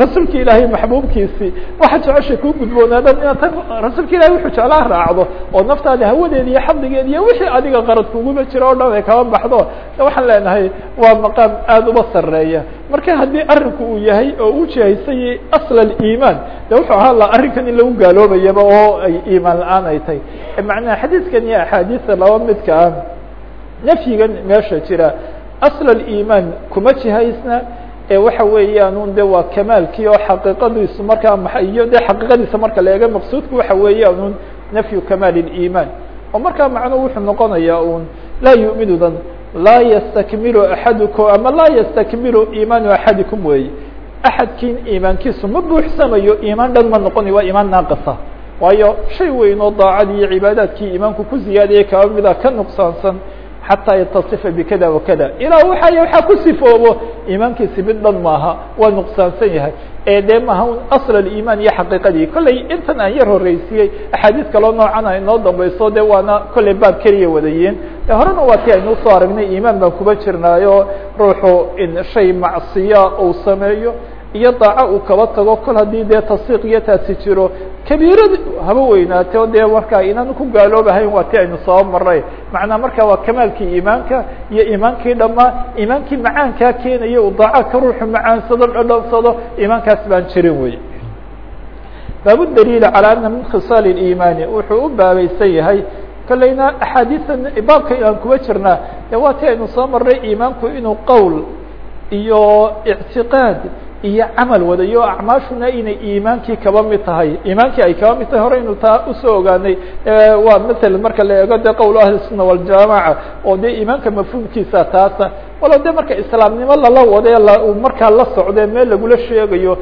rasuulka ilaahay maxbuubkiisii waxa jeceshay kuu gudboonaadan inaad tan rasuulka ilahay wuxuu jeclaa raacdo oo naftaada hawadeeda iyo xadligeeda iyo wixii adiga qarad kuguba jiro o dhan ay kaba baxdo. Waxaan leenahay waa maqaam aada uba sareeya marka haddii arinku uu yahay oo u jihaysanyay asl aliimaan de wuxuu ahaa la arrinkan in lagu gaaloobayaba oo ay iimaan la'aan ay tahay. Macnaha xadiidkan iyo axaadiista laba midka ah nafyigan meesha jira asl aliimaan kuma jihaysna ee waxa weeyaan de waa kamaalkii oo xaqiiqadiisu markaa ma iyo de xaqiiqadiisa marka la eega maqsuudku waxa weeyaan nafyu kamaal اliimaan oo markaa macnuhu wuxuu noqonayaa un laa yuminudan laa ystakmilu axadukum ama laa ystakmilu iimaanu axadikum weeye axadkiin iimaankiisu ma buuxsamayo iimaan dhan ma noqonayo waa iimaan naaqisa waayo shay weyn oo daacadii iyo cibaadaadkii iimaanku ku ziyaadiyay kaba mida ka nuqsaansan xataa yatasifa bikada wakada ilaa waxa waxaa ku sifoobo iimaankiisi mid dhan maaha waa nuqsaansan yahay ee dee maaha un asl aliimaan iyo xaqiiqadii kollay intan aan yar horreysiyey axaadiis kaloo noocan a inoo dambayso de waana kollay baab keliya wadayiin horena waa ti aynu u soo aragnay iimaan baan kuba jirnaayo ruuxu in shay macsiya uu sameeyo iyo daaco uu kaba tago kol haddii dee tasdiiq iyo taasi jiro. Kabiirad haba weynaate o dee markaa inaan ku gaaloobahayn waa ti aynu soo maray macnaa marka waa kamaalkii iimaanka iyo iimaankii dhamaa iimaankii macaankaa keenaya uu daaco ka ruuxu macaansado dhadhansado iimaankaas baan jirin wey. Baabu daliil calى ana min khisaal اiimaani wuxuu u baabaysan yahay kolleyna axaadiisan baabka aan kuba jirnaa waa ti aynu soo maray iimaanku inuu qowl iyo ictiqaad iyo camal wadayo acmaashuna inay iimaankii kaba mid tahay. Iimaankii ay kaba mid tahay hore inu taa u soo ogaanay waa maala marka la eego de qowl ahlisunna waljamaca oo dee iimaanka mafhuumkiisa taasa walo de marka islaamnimo lala wade markaa la socde meel lagula sheegayo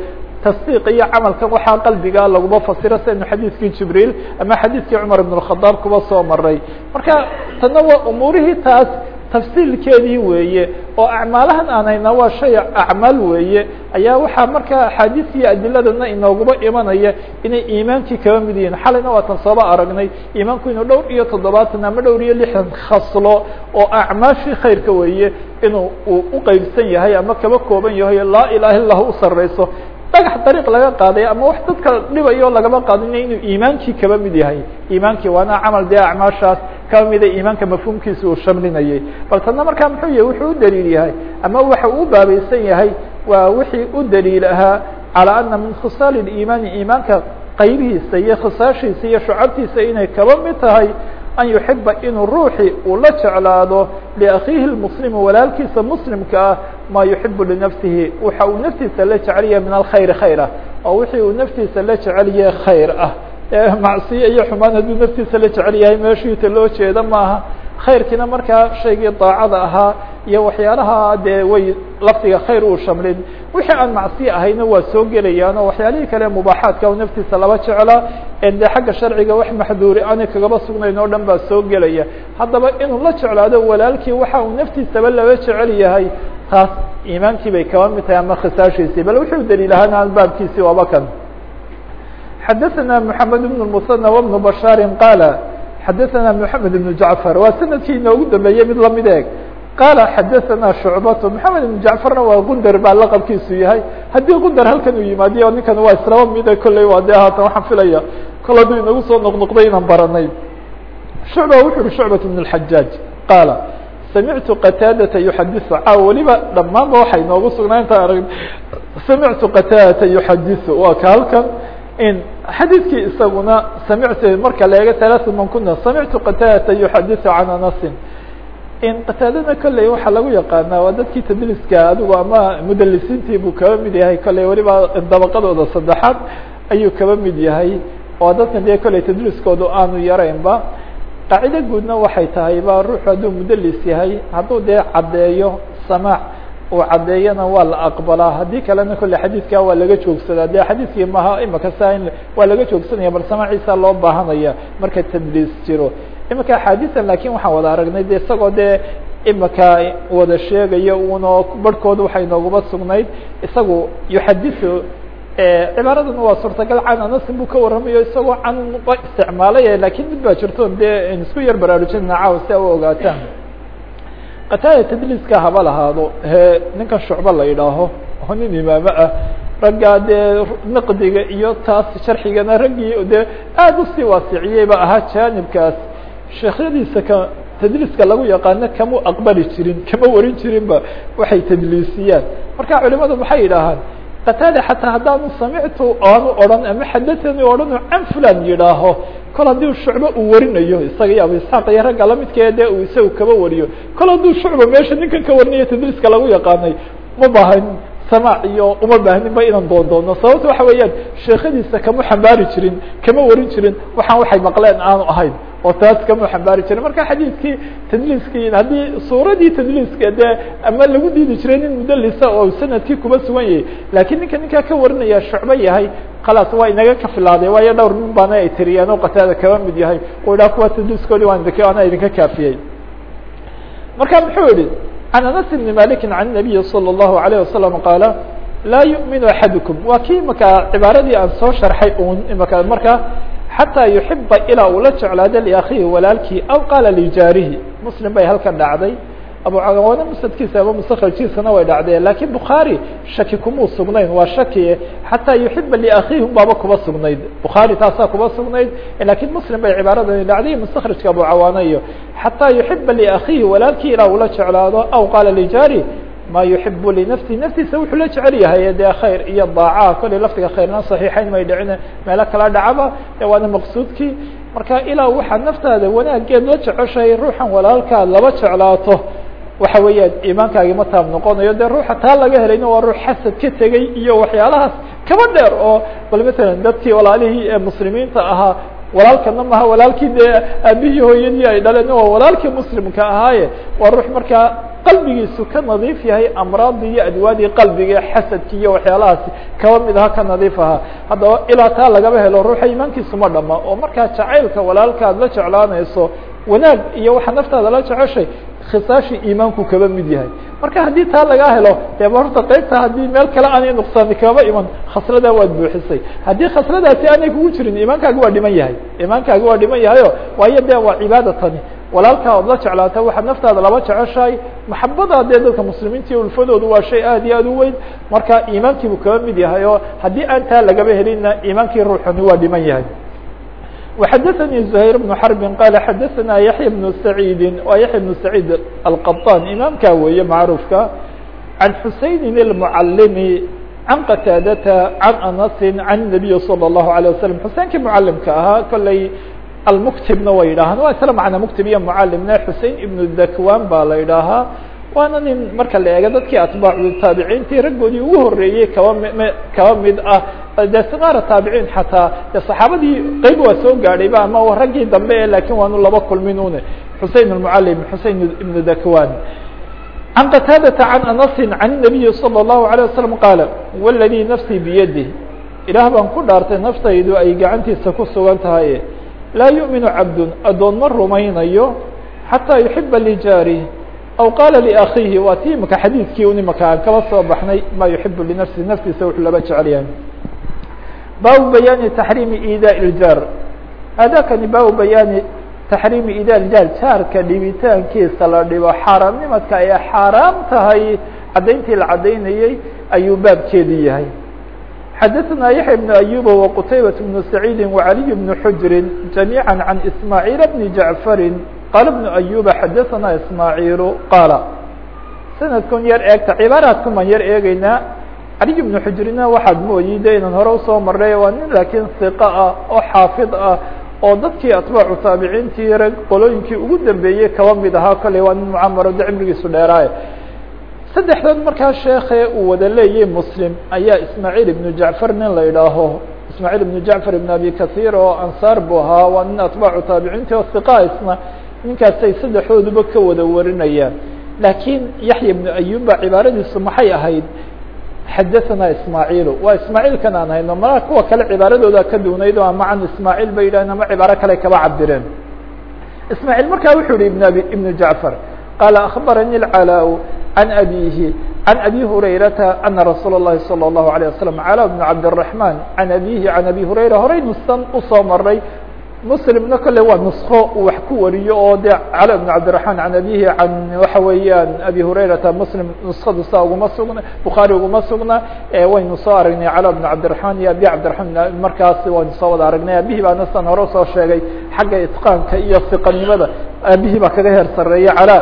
tasdiiq iyo camalkan waxaa qalbigaa laguma fasiro saynu xadiidkii jibriil ama xadiidkii cumar ibn اkhadaab kuba soo maray marka tana waa umuurihii taas tafsiilkeedii weeye oo acmaalahan aan hayna waa shay acmaal weeye ayaa waxaa markaa axaadiis iyo adiladana inooguma imanaya inay iimaankii kaba mid yihiin. Xalayna waatan sooba aragnay iimaanku inuu dhowr iyo toddobaatan ama dhowr iyo lixdan khaslo oo acmaashii khayrka weeye inuu uu uqeybsan yahay ama kaba kooban yahay laa ilaha illa u sareyso dhagax dariiq laga qaaday ama wax dadka dhibayo lagama qaadina inuu iimaankii kaba mid yahay. Iimaankii waana camal dee acmaashaas kaba mida iimaanka mafhuumkiisa uu shamlinayay. Bal tana markaa muxuu yahay wuxuu u daliil yahay ama waxa uu baabaysan yahay waa wixii u daliil ahaa calى ana min khisaal اiimaani iimaanka qaybihiisa iyo khisaashiisa iyo shucabtiisa inay kaba mid tahay an yuxiba inuu ruuxi uu la jeclaado liakhiihi lmuslimi walaalkiisa muslimka ah maa yuxibu linafsihi waxa uu naftiisa la jecelyahay min alkhayri khayr oo wixii uu naftiisa la jecelyahay khayr ah macsiye iyo xumaan hadduu naftiisa la jecel yahay meeshiita loo jeeda maaha khayrkiina markaa shaygii daacada ahaa iyo waxyaalaha dee way lafdiga khayr uu shamlin wixii aan macsiye ahayna waa soo gelayaan oo waxyaalihii kale mubaaxaadka naftiisa laba jeclaa en dee xagga sharciga wax maxduuri aanay kagaba sugnayn oo dhan baa soo gelaya haddaba inuu la jeclaado walaalkii waxa uu naftiisaba laba jecel yahay taas iimaankii bay kaba mid tahay ama khisaashiisii bal wuxuu daliil ahaan baabkiisii waaba kan xadaثna mحamed بن المثنى وبن بشhاar qاl xadaثna mحamed بن جعفر waa sanadkii inoogu dambeeyey mid lamid eg qala xadaثna شhuعbaة mحamed بن جعفرna waa gundar baa laqabkiisu yahay haddii gundar halkan uu yimaadiyo ninkan waa islaba mide kolley waa de haatan waxaan filaya kol hadduu inagu soo noqnoqday inaan baranay shuعba wuxu uhi شhuعbaة بن الحajاaج qaala samictu qataadata yuxadiثu caaw weliba dhammaanba waxay noogu sugnaa intaan arag samictu qataadata yuxadiثu waa ka halkan in xadiidkii isaguna samictu marka la eego talaaثa man kuna samictu qataadata yuxadiثu can anasin in qataadana kolley waxaa lagu yaqaanaa waa dadkii tadliska adigu ama mudalisiintii buu kaba mid yahay kolley weliba dabaqadooda saddexaad ayuu kaba mid yahay oo dadkan dee kolley tadliskoodu aanu yaraynba qaacido guudna waxay tahay ba ruuxu hadduu mudalis yahay hadduu dee caddeeyo samaac uu caddeeyana waa la aqbalaa. Haddii kalena kolle xadiidka waa laga joogsadaa. De xadiidkii maha imaka saa in waa laga joogsanaya bal samaaciisa loo baahanaya marka tadliis jiro. Imika axaadiisan laakiin waxaan wada aragnay de isagoo dee imika wada sheegaya uno barhkooda waxay nooguma sugnayd. Isagu yuxadisu cibaaradan waa suurtagal can anasin buu ka warramayo isagoo can isticmaalay laakiin mid baa jirto dee isku yar baraarujinana caaw si a u ogaataan qataada tadliiska haba lahaado. He ninkan shucba la yidhaaho oo nin imaamo ah raggaa dee naqdiga iyo taas sharxigana raggii dee aada u sii waasiciyey ba ahaa jaanibkaas. Sheekhyadiisa ka tadliiska lagu yaqaano kama aqbali jirin kama warin jirinba waxay tadliisiyaan marka culimadu maxay yidhaahaan qataada xataa haddaanu samictu aanu odhan ama xadathani odhanu can fulan yidhaaho kol haddii shucbo uu warinayo isaga iyo abu isxaaq iyo ragga lamidkee dee uu isaga kaba wariyo. Kol hadduu shucba meesha ninkan ka warinayo tadliiska lagu yaqaanay ma baahan samaac iyo uma baahninba inaan doondoono sababta waxa weeyaan sheekhadiisa kama xambaari jirin kama warin jirin waxaan waxay maqleen aanu ahayn oo taas kama xambaari jirin marka xadiidkii tadliiskii haddii suuradii tadliiska dee ama lagu diidi jiray nin mudalisa oo sanadkii kuba sugan yahay lakiin ninka ninkaa ka warinaya shucbo yahay khalaas waa inaga ka filaaday waayo dhowr nin baana ay tiriyeen oo qataada kaba mid yahay u idhaha kuwa tadliiskoodi waan idink ana idinka kaafiyey marka muxuu yihi can anas bni maliki can nabiyi salى الlahu عalيه wasalam qaala laa yuؤminu axadukum waa kii imaka cibaaradii aan soo sharxay un imaka marka xataa yuxiba ilaa uu la jeclaado liakhihi walaalkii aw qaala lijaarihi muslim bay halkan dhacday abucawaane musadkiisa ama mustakrajkiisana way dhacdeen lakiin bukhaari shaki kumuu sugnayn waa shaki xataa yuxiba liakhiihim baaba kuba sugnayd bukhaari taasaa kuba sugnayd lakiin muslim bay cibaaradani dhacday mustakrajka abucawaane iyo xataa yuxiba liakhiihi walaalkii ilaa uu la jeclaado aw qaala lijaarih ma yuxibu linafsihi naftiisa wuxuu la jecel yahay dee khayr iyo daaca kolley laftiga khayrna saxiixayn may dhicin meelo kala dhacaba waana maqsuudkii marka ilaa waxaad naftaada wanaageed la jeceshahay ruuxan walaalkaad laba jeclaato waxa weeyaan iimaankaagi ma taab noqonayo dee ruuxa taa laga helayna waa ruux xasad ka tegey iyo waxyaalahaas kaba dheer oo bal matalan dadkii walaalihii ee muslimiinta ahaa walaalkana maha walaalkii dee aabihii hooyadii ay dhaleen waa walaalkii muslimka ahaaye waa ruux markaa qalbigiisu ka nadiif yahay amraadii iyo adwaadii qalbiga xasadki iyo waxyaalahaasi kaba mid aha ka nadiif ahaa haddaba ilaa taa lagaba helo ruuxa iimaankiisu ma dhama oo markaa jacaylka walaalkaad la jeclaanayso wanaag iyo waxa naftaada la jeceshay khisaashii iimaanku kaba mid yahay. Marka haddii taa lagaa helo dee horta qaybta haddii meel kale aanay nuqsaani kaba iman khasladaa waad buuxisay. Haddii khasladaasi aanay kugu jirin iimaankaagi waa dhiman yahay. Iimaankaagi waa dhiman yahayo waayo de waa cibaadatani walaalkaa ood la jeclaata waxaad naftaada laba jeceshahay maxabadaa dee dadka muslimiinta iyo ulfadoodu waa shay aad iyo aad u weyn marka iimaankiibuu kaba mid yahay oo haddii aan taa lagaba helinna iimaankii ruuxani waa dhiman yahay وxdثnي زهير بن حرب qال xdثna يحيى بن سعيد wa يحيى بن سعيد القطان imaamka weeye معروفka عن حuسين المعلم عن qتاadة عن أنس عن النبي صلى الله عليه وسلم حuسينkii معلمka ahaa koلey المكتبna way yidhahan wa isla معنى مكتب iyo معلمna حuسين iبن ذكوان ba la yidhaahaa waana nin marka la eego dadkii atbaacu taabiciintii raggoodii ugu horeeyey kaba m kaba mid ah de sikaara taabiciin xataa de saxaabadii qeyb waa soo gaadhayba ama raggii dambe e lakin waanu laba kulmin une xusein المعalim xusein iبn dakwan عan qataadata عan anasi عan النabiyi slى الlahu عalيه wasalam qaala wاladii nafsii biyadih ilaah baan ku dhaartay naftaydu ay gacantiisa ku sugan tahay laa yuؤminu cabd adoon ma rumaynayo xataa yuxiba lijaarih aw qaala liakhiihi waa ti imaka xadiidkii un imaka aan kaba soo baxnay ma yuxibu linafsi naftiisa wuxuu laba jecel yahay baabu bayaani taxriimi idaa iljaar. Hadakani baabu bayaani taxriimi idaa iljaar jaarka dhibitaankiisa la dhibo xaaraamnimadka ay xaaraam tahay caddayntii la caddaynayey ayuu baabkeedi yahay xadaثna yaحya بن أyuba وqtaybaة بن سacيidi وعaliي بن xujri جamيعا عan ismاعيil بn jaعfari qaala بن أyuba xadaثna ismaaعiilu qaala sanadkun yar eegta cibaaraadku maan yar eegeynaa caliي بن xujrina waxaad mooyi de inaan hore usoo maray waa nin laakiin ثiqa ah oo xaafid ah oo dadkii atbaacu taabiciintii rag qolooyinkii ugu dambeeyey kaba mid ahaa kolley waa nin mucamaro de cimrigiisu dheeraaye saddexdood markaa sheekhe uu wada leeyay muslim ayaa ismaaعiil ibnu jacfar nin la idhaaho ismaaعiil ibnu jacfar ibn abi kaثiir oo ansaar buu ahaa waa nin atbaacu taabiciinti oo hiqa isna ninkaasay saddexdooduba ka wada warinayaan laakiin yaxya ibnu ayub ba cibaaradiisu maxay ahayd xadaثana ismaaعiilu waa ismaaعiilkan aan hayno malaa kuwa kale cibaaradooda ka duunayd oo ama can ismaaعiil bay yidhahen ama cibaaro kale kaba cabireen ismaaعiil markaa wuxuu yihi ibn abi ibnu jacfar qaala akhbarani اcalaa عن أbيه عن أbي هريرةa أنa رsuuل اللhi صلى الله عليه وسلم على بن عبدالرحمن عن أbيه عن أbي هريرة horaynu san usoo maray mslimna kole waa نسko uu wax ku wariyo oo de clى بن عبدالرحمن عن أbيه عن waxa weeyaan أbي هريرةa mslim نسkadu saa uguma sugna bخaarي uguma sugna waynu soo aragnay clى بن عبدالرحمن iyo أbي عبدالرحمن markaas waynu soo wada aragnay abihii baana san hore usoo sheegay xagga iتقاanka iyo ثiqanimada abihii baa kaga heer sareeya clى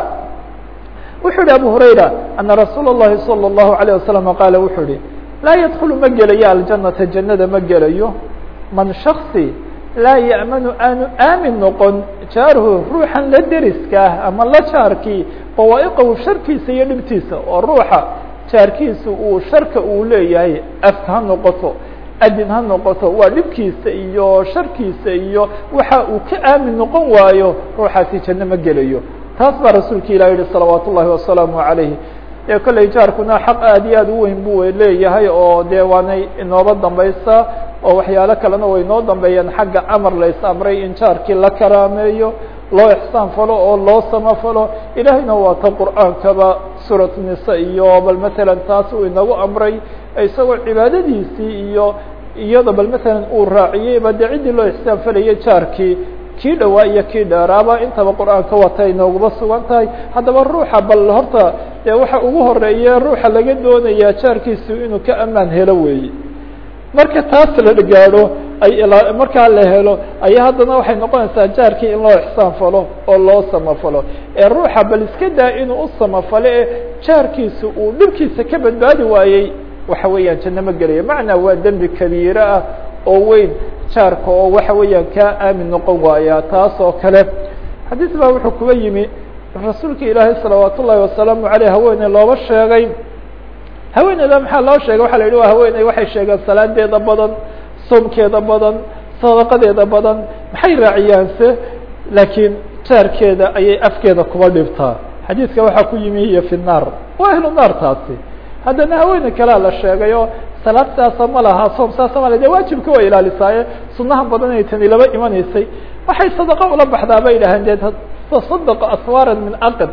wuxuu yihi abu hurayra ana rasuula الlahi salى الlahu عalيه wasalam qaala wuxuu yihi laa yadkulu ma gelayo aljanata jannada ma gelayo man shaksi laa ya'manu aanu aamin noqon jaaruhu ruuxan la deriska ah ama la jaarkii fawaa'iqahu sharkiisa iyo dhibtiisa oo ruuxa jaarkiisa uu sharka uu leeyahay af ha noqoto adin ha noqoto waa dhibkiisa iyo sharkiisa iyo waxa uu ka aamin noqon waayo ruuxaasi janno ma gelayo taas baa rasuulka ilah yihi salawaat ullahi wasalaamu عalayh ee kolley jaarkuna xaq aad iyo aad u weyn buu leeyahay oo dee waanay inooba dambaysaa oo waxyaalo kalena way noo dambeeyaan. Xagga amar lays amray in jaarkii la karaameeyo loo ixsaan falo oo loo samafalo ilaahayna waa ta qur'aankaba suurat nisa iyo bal matalan taas uu inagu amray isagoo cibaadadiisii iyo iyada bal matalan uu raaciyeyba dee ciddii loo ixsaan falayay jaarkii kii dhawaa iyo kii dheeraaba intaba qur'aanka wata inooguba sugan tahay. Haddaba ruuxa bal horta dee waxa ugu horeeye ruuxa laga doonayaa jaarkiisu inuu ka amaan helo weeye marka taas la gaadho ay markaa la helo ayaa haddana waxay noqonaysaa jaarkii in loo ixsaan falo oo loo samafalo. Ee ruuxa bal iska daa inuu u samafalo ee jaarkiisu uu dhibkiisa ka badbaadi waayey waxa weeyaan janno ma gelaya macnaa waa dembi kabiire ah oo weyn jaarka oo waxa weeyaan kaa aamin noqon waaya taas oo kale. Xadiis baa wuxuu kuga yimi rasuulka ilaahay salawaat ullahi wasalaamu aleyh haweeney looba sheegay. Haweeneyda maxaa loo sheegay? Waxa la yidhi waa haweeney waxay sheegeen salaadeeda badan soomkeeda badan sadaqadeeda badan maxay raaciyaanse laakiin jaarkeeda ayay afkeeda kuba dhibtaa. Xadiiska waxaa ku yimi hiyo fi waa ahlu naar taasi. Haddana haweeney kalea la sheegay oo salaad saasa ma laha soom ma laha. De waajibka way ilaalisaaye. Sunaha badan ay tani laba imanaysay. Waxay sadaqa ula baxdaa bay idhaaheen dee tasadaqa aswaaran min aqd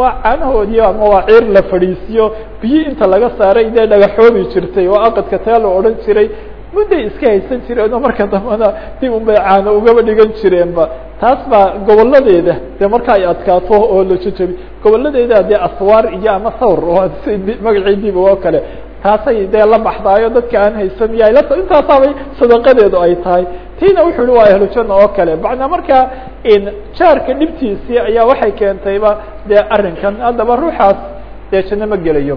waa caanahoodii ama waa ciir la fadhiisiyo. Biyo inta laga saaray dee dhagaxoobi jirtay. Oo aqadka taa la odhan jiray. Mudday iska haysan jireen oo marka dambena dib un bay caano ugaba dhigan jireenba. Taas baa goboladeeda dee marka ay adkaato oo la jejebi goboladeeda dee aswaar iyo ama thawr oo magacii dib oo kale taasay dee la baxdaayo dadka aan haysan iyo ayla intaasaabay sadaqadeedu ay tahay. Tiina wuxuu hi waa ahlu janna oo kale. Macnaa markaa jaarka dhibtiisii ayaa waxay keentayba dee arrinkan haddaba ruuxaas dee janno ma gelayo.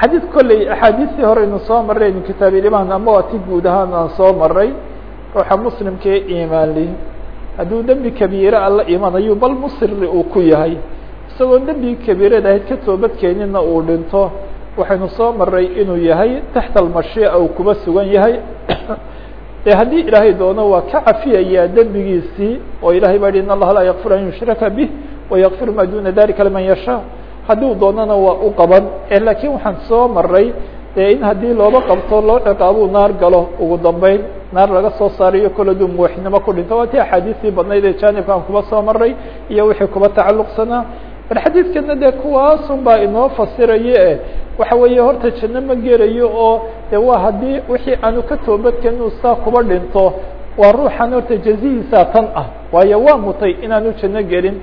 Xadiid kolley axaadiistii hore aynu soo marray aynu kitaabiilimaan ama waa ti guud ahaan aan soo maray ruuxa muslimkee iimaanli. Hadduu dembi kabiire alla imanayo bal musiri uu ku yahay. Isagoo dembi kabiirada ahayd ka toobadkeenina uu dhinto waxaynu soo maray inuu yahay taxta almashiica uu kuba sugan yahay. Dee haddii ilaahay doono waa ka cafiyayaa dembigiisii oo ilahay baa yihi in allaha laa yakfir an yushraka bih wayakfir ma duna dalika liman yashaa. Haddii doonana waa u qaban. Lakiin waxaan soo maray dee in haddii looba qabto loo ciqaabuu naar galo ugu dambeyn naar laga soo saarayo kol aduu muwaxidnimo ku dhinto. Waa tii axaadiistii badnayd ee janibkaan kuba soo maray iyo wixii kuba tacalluqsanaa bal xadiidkana dee kuwaasun baa inoo fasiraye e waxa weeye horta janno ma gelayo oo de waa haddii wixii aanu ka toobadken inuu saa kuba dhinto waa ruuxan horta jazihiisa tan ah waayo waa mutay inaanu janno gelin.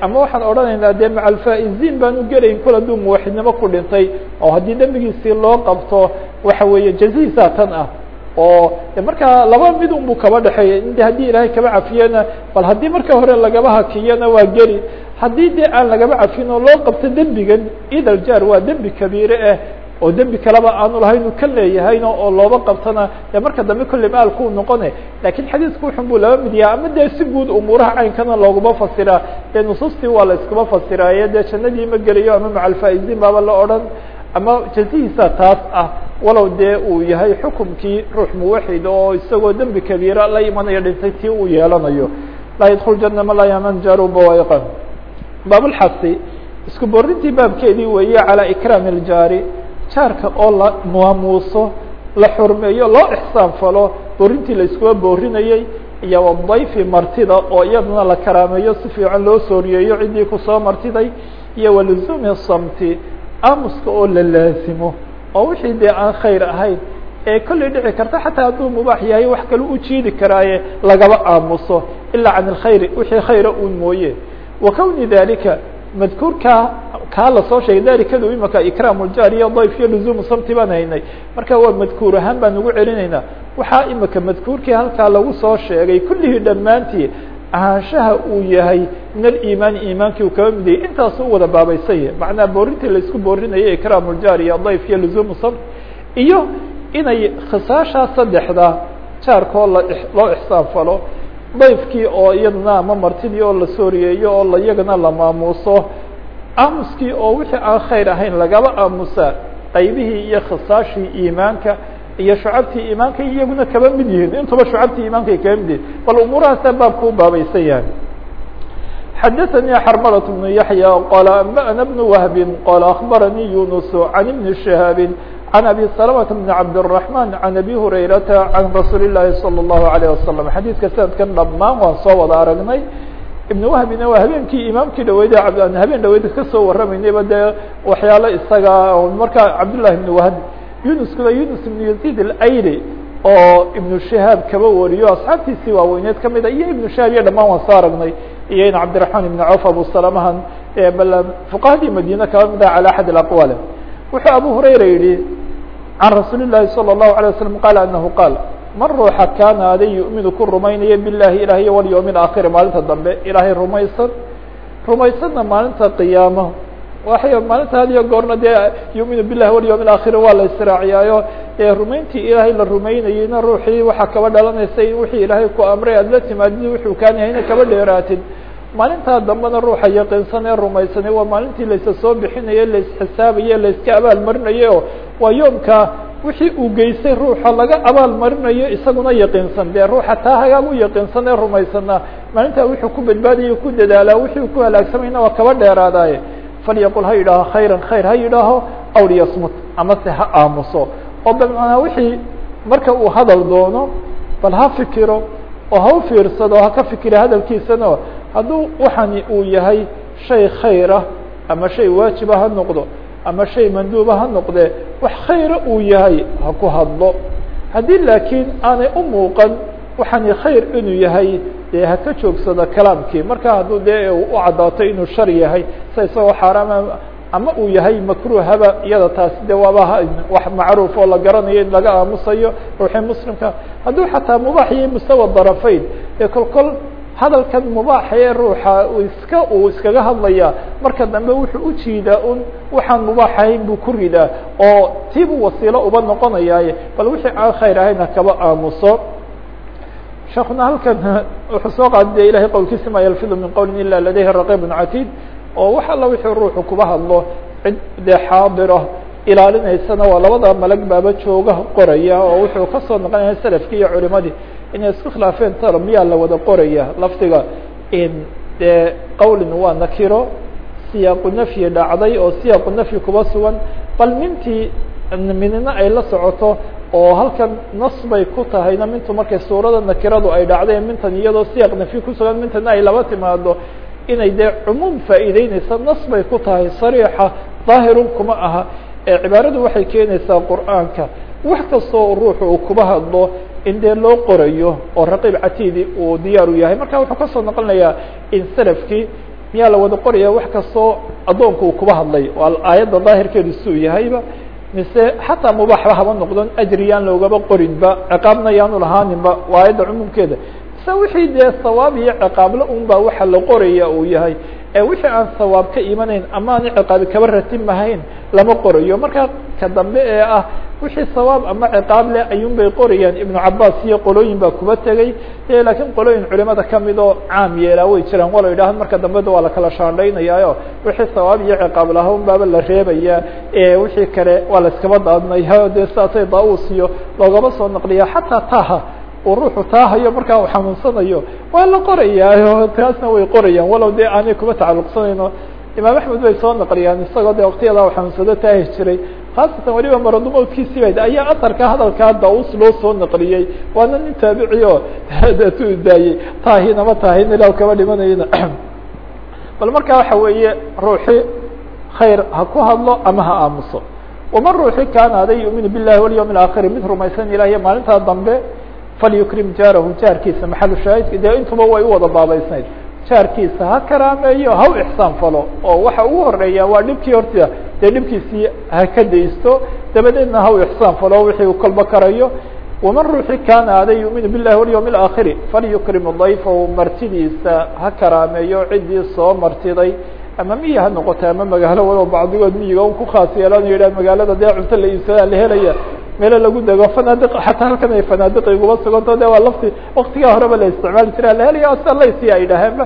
Ama waxaan odhanaynaa dee maca alfaa'iziin baanu gelayn kol hadduu muwaxidnimo ku dhintay oo haddii dembigiisii loo qabto waxa weeye jazihiisa tan ah oo markaa laba mid un buu kaba dhexeeya in de haddii ilaahay kaba cafiyena bal haddii marka hore lagaba hakiyana waa geli haddii dee aan lagaba cafin oo loo qabto dembigan idal jaar waa dembi kabiire ah oo dembi kaleba aanu lahayn ka leeyahayno oo looba qabtona dee marka dambe kolley maalkuu noqone lakiin xadiisku wuxun buu laba mid yaha ama dee si guud umuuraha caynkana looguma fasiraa. Dee nusuustii waa la iskuma fasiraaye dee jannadii ma gelayo ama maca alfaa'iziin baaba la odhan ama jazihiisa taas ah. Walow dee uu yahay xukumkii ruux muwaxid oo isagoo dembi kabiira la imanaya dhintay tii uu yeelanayo. Laa yadkul jana ma laa yaman jaaru bawaiqa baabulxasi isku borintii baabkeedii weeye calaa ikraami iljaari jaarka oo la maamuuso la xurmeeyo loo ixsaan falo borintii la iskuba boorinayey iyo wadayfi martida oo iyaduna la karaameeyo si fiican loo sooriyeeyo ciddii ku soo martiday iyo waluzumi samti aamuska oo la laasimo oo wixii dee aan khayr ahayn ee kolley dhici karta xataa hadduu mubaax yahay wax kale u jiidi karaaye lagaba aamuso ilaa can alkhayri wixii khayra uun mooye kowni dalika madkuurkaa kaa la soo sheegay dalikadu imaka ikraam iyo dayf iyo luzumu samti baan haynay. Marka waa madkuur ahaan baan ugu celinaynaa. Waxaa imika madkuurkii halkaa lagu soo sheegay kullihii dhammaantii ahaanshaha uu yahay min aliimaani iimaankii uu kaba midayay intaasu u wada baabaysanya macnaa boorintii la isku boorinayay ikraam iyo dayf iyo luzumu samt iyo inay khisaashaa saddexda jaarkoo loo ixsaan falo dayfkii oo iyadana ama martidii oo la sooriyeeyo oo la iyagana la maamuuso aamuskii oo wixii aan khayr ahayn lagaba aamusa qaybihii iyo khisaashii iimaanka iyo shucabtii iimaanka iyaguna kaba mid yihiin intuba shucabtii iimaankaay kaba mid yihin bal umuurahaasaa baabku u baabaysan yahay xadaثnي xrmlة بن yaحyى qال أنbأna بن وهب qال أخbarnي يuنس عن بن شhهاaب عن أbي سلمة بن عبدالرحمن عن أbي هريرة عن رsuuل اللahi صلى الله عليه وسلم xadيثka sanadkan dhamaan waan soo wada aragnay iبن وهبna waa habeenkii imaamkii dhaweyd habeen dhaweyd kasoo waramaynayba dee waxyaalo isaga markaa cabdاللahi بن وهب yuنuskuna yuنس بن يزيد الأyli oo iبن شhهاaب kaba wariyo asxaabtiisii waaweyneed kamida iyo iبن شhهاaب iyo dhamaan waan soo aragnay iyo in cabdiرaحman iبn cوf abu salamahan bal fuqahadii madine kaba mid ah calى axad اaqwal wuxuu abu hurayra yihi can rasuuli الlahi salى الlahu عalيه waslم qala anahu qaal man ruuxa kaana aday yu'minu ku rumaynaya bilahi ilaah iyo walyوم اaakhiri maalinta dambe ilaahay rumaysan rumaysanna maalinta qiyaamo waxay maalinta had iyo goorna dee yu'minu bilahi walyوم اaakhiri waa la israaciyaayo ee rumayntii ilaahay la rumaynayeyna ruuxii waxaa kaba dhalanaysa in wixii ilaahay ku amray aad la timaadid wuxuu kaan yahayna kaba dheeraatid maalintaa dambena ruuxa yaqiinsan ee rumaysanay waa maalintii laysa soo bixinaye laisxisaabaye layska abaal waa yoomka wixii uu geystay ruuxa laga abaal isaguna yaqiinsan. Dee ruuxa taa hagaag u yaqiinsan ee rumaysana maalintaa wuxuu ku badbaadaya ku dadaalaa wixii ku halaagsamayna waa kaba dheeraadaaye falyaqul ha yidhaaho khayra khayr ha yidhaaho aw liyasmut amase ha aamuso. Oo bmacnaa wixii marka uu hadal doono bal ha fikiro oo ha u fiirsado ha ka fikira hadalkiisana hadduu waxani uu yahay shay khayra ama shay waajiba ha noqdo ama shay manduuba ha noqde wax khayra uu yahay ha ku hadlo. Haddii laakiin aanay u muuqan waxani khayr inuu yahay dee ha ka joogsado kalaamkii. Marka hadduu dee u caddaato inuu shar yahay sa isagoo xaaraama ama uu yahay makruhaba iyada taasi de waaba wax macruuf oo la garanayo in laga aamusayo ruuxii muslimka. Hadduu xataa mubaax yahay mustawa darafayn ee kol kol hadalkan mubaaxa ee ruuxa iska uu iskaga hadlaya marka dambe wuxuu ujiidaa un waxaan mubaax ahayn buu ku ridaa oo tiibuu wasiilo uba noqonayaaye bal wixii aan khayr ahayn ha kaba aamuso. Sheekuna halkan wuxuu soo qaada de ilahay qowlkiisa ma yalfidu min qowlin ila ladayhi raqibun catiid oo wax alla wixii ruuxu kuba hadlo cid dee xaadira ilaalinaysana waa labada malag jooga qoraya oo wuxuu ka soo noqonaya salafkii iyo culimadii inay isku khilaafeen talo miyaa la wada qoraya lafdiga dee qowlin waa nakiro siyaaqu nafyi dhacday oo siyaaqu nafyi kuba sugan bal mintii minina ay la socoto oo halkan nas bay ku tahayna mintu markay suurada nakiradu ay dhacday mintan iyadoo siyaaq nafyi kusugan mintana ay laba timaado inay dee cumuum faa'iideyneysa nas bay ku tahay sariixa daahirun kuma aha. Ee cibaaradu waxay keenaysaa qur'aanka wax kastoo ruuxu uu kuba hadlo in loo qorayo oo raqiib catiidi uu diyaar u yahay. Marka wuxuu ka soo noqonayaa in salafkii miyaa la wada qoraya wax kastoo addoonku uu kuba hadlay waa aayadda daahirkeedu suu yahayba mise xataa mubaaxba haba noqdon ajri loogaba qorinba ciqaabna yaanu lahaaninba waa aayadda cumuumkeeda. Se wixii dee sawaab iyo ciqaable un waxa la qoraya uu yahay wixii aan sawaab ka imanayn ama ciqaabi kaba ratimahayn lama qorayo. Marka ka dambe ee ah wixii sawaab ama ciqaab leh ayuun qorayaan. Ibnu cabaas iyo qolooyin baa kuba tegey laakiin qolooyin culimada ka mid oo caam yeelaa way jiraan. Walo yidhahan marka dambeda waa lakala shaandhaynayaayo. Wixii sawaab iyo ciqaab laha un baaba la wixii kale waa la iskaba daadnaya. Dee saasay daus iyo loogaba soo naqliya xataa taha uu ruuxu taahayo markaa uu xanuunsanayo waa la qorayaayo taasna way qorayaan. Walow dee aanay kuba tacalluqsanayno. Imaam axmed bay soo naqliyaan isagoo de waktiyada u xanuunsado taahi jiray. Khaasatan weliba maradumoodkiisii ba ayaa asarka hadalkaa daus loo soo naqliyey. Waana nin taabici o daayey. Taahinama taahin ilaa kaba dhimanayna. Bal marka waxa weeye ruuxi khayr ha ku hadlo ama ha aamuso. Waman ruuxi kaana aday yu'minu billahi walyawm اlaakhiri mid rumaysan ilahiy maalintaa dambe falyukrim jaarahu jaarkiisa maxalu shaahidka dee intuba way u wada baabaysnayd jaarkiisa ha karaameeyo ha ixsaan falo oo waxa ugu horreeya waa dhibkii horta dee dhibkiisii ha ka daysto dabadeedna ha ixsaan falo wixii uu kolba karayo waman ruuxi kaana aday yu'minu billahi walyawm اlaakhiri falyukrim dayfahu martidiisa ha karaameeyo ciddii soo martiday ama miya ha noqota ama magaalo wado bacdigood miyiga un ku khaas yeelano yidhah magaalada dee cunto la iibsadaa la helaya meelo lagu dego fanaadiq xataa halkan ay fanaadiq iguba suganto de waa lafti waktigaa horeba la isticmaali jira la helaya asalays ay dhaheenba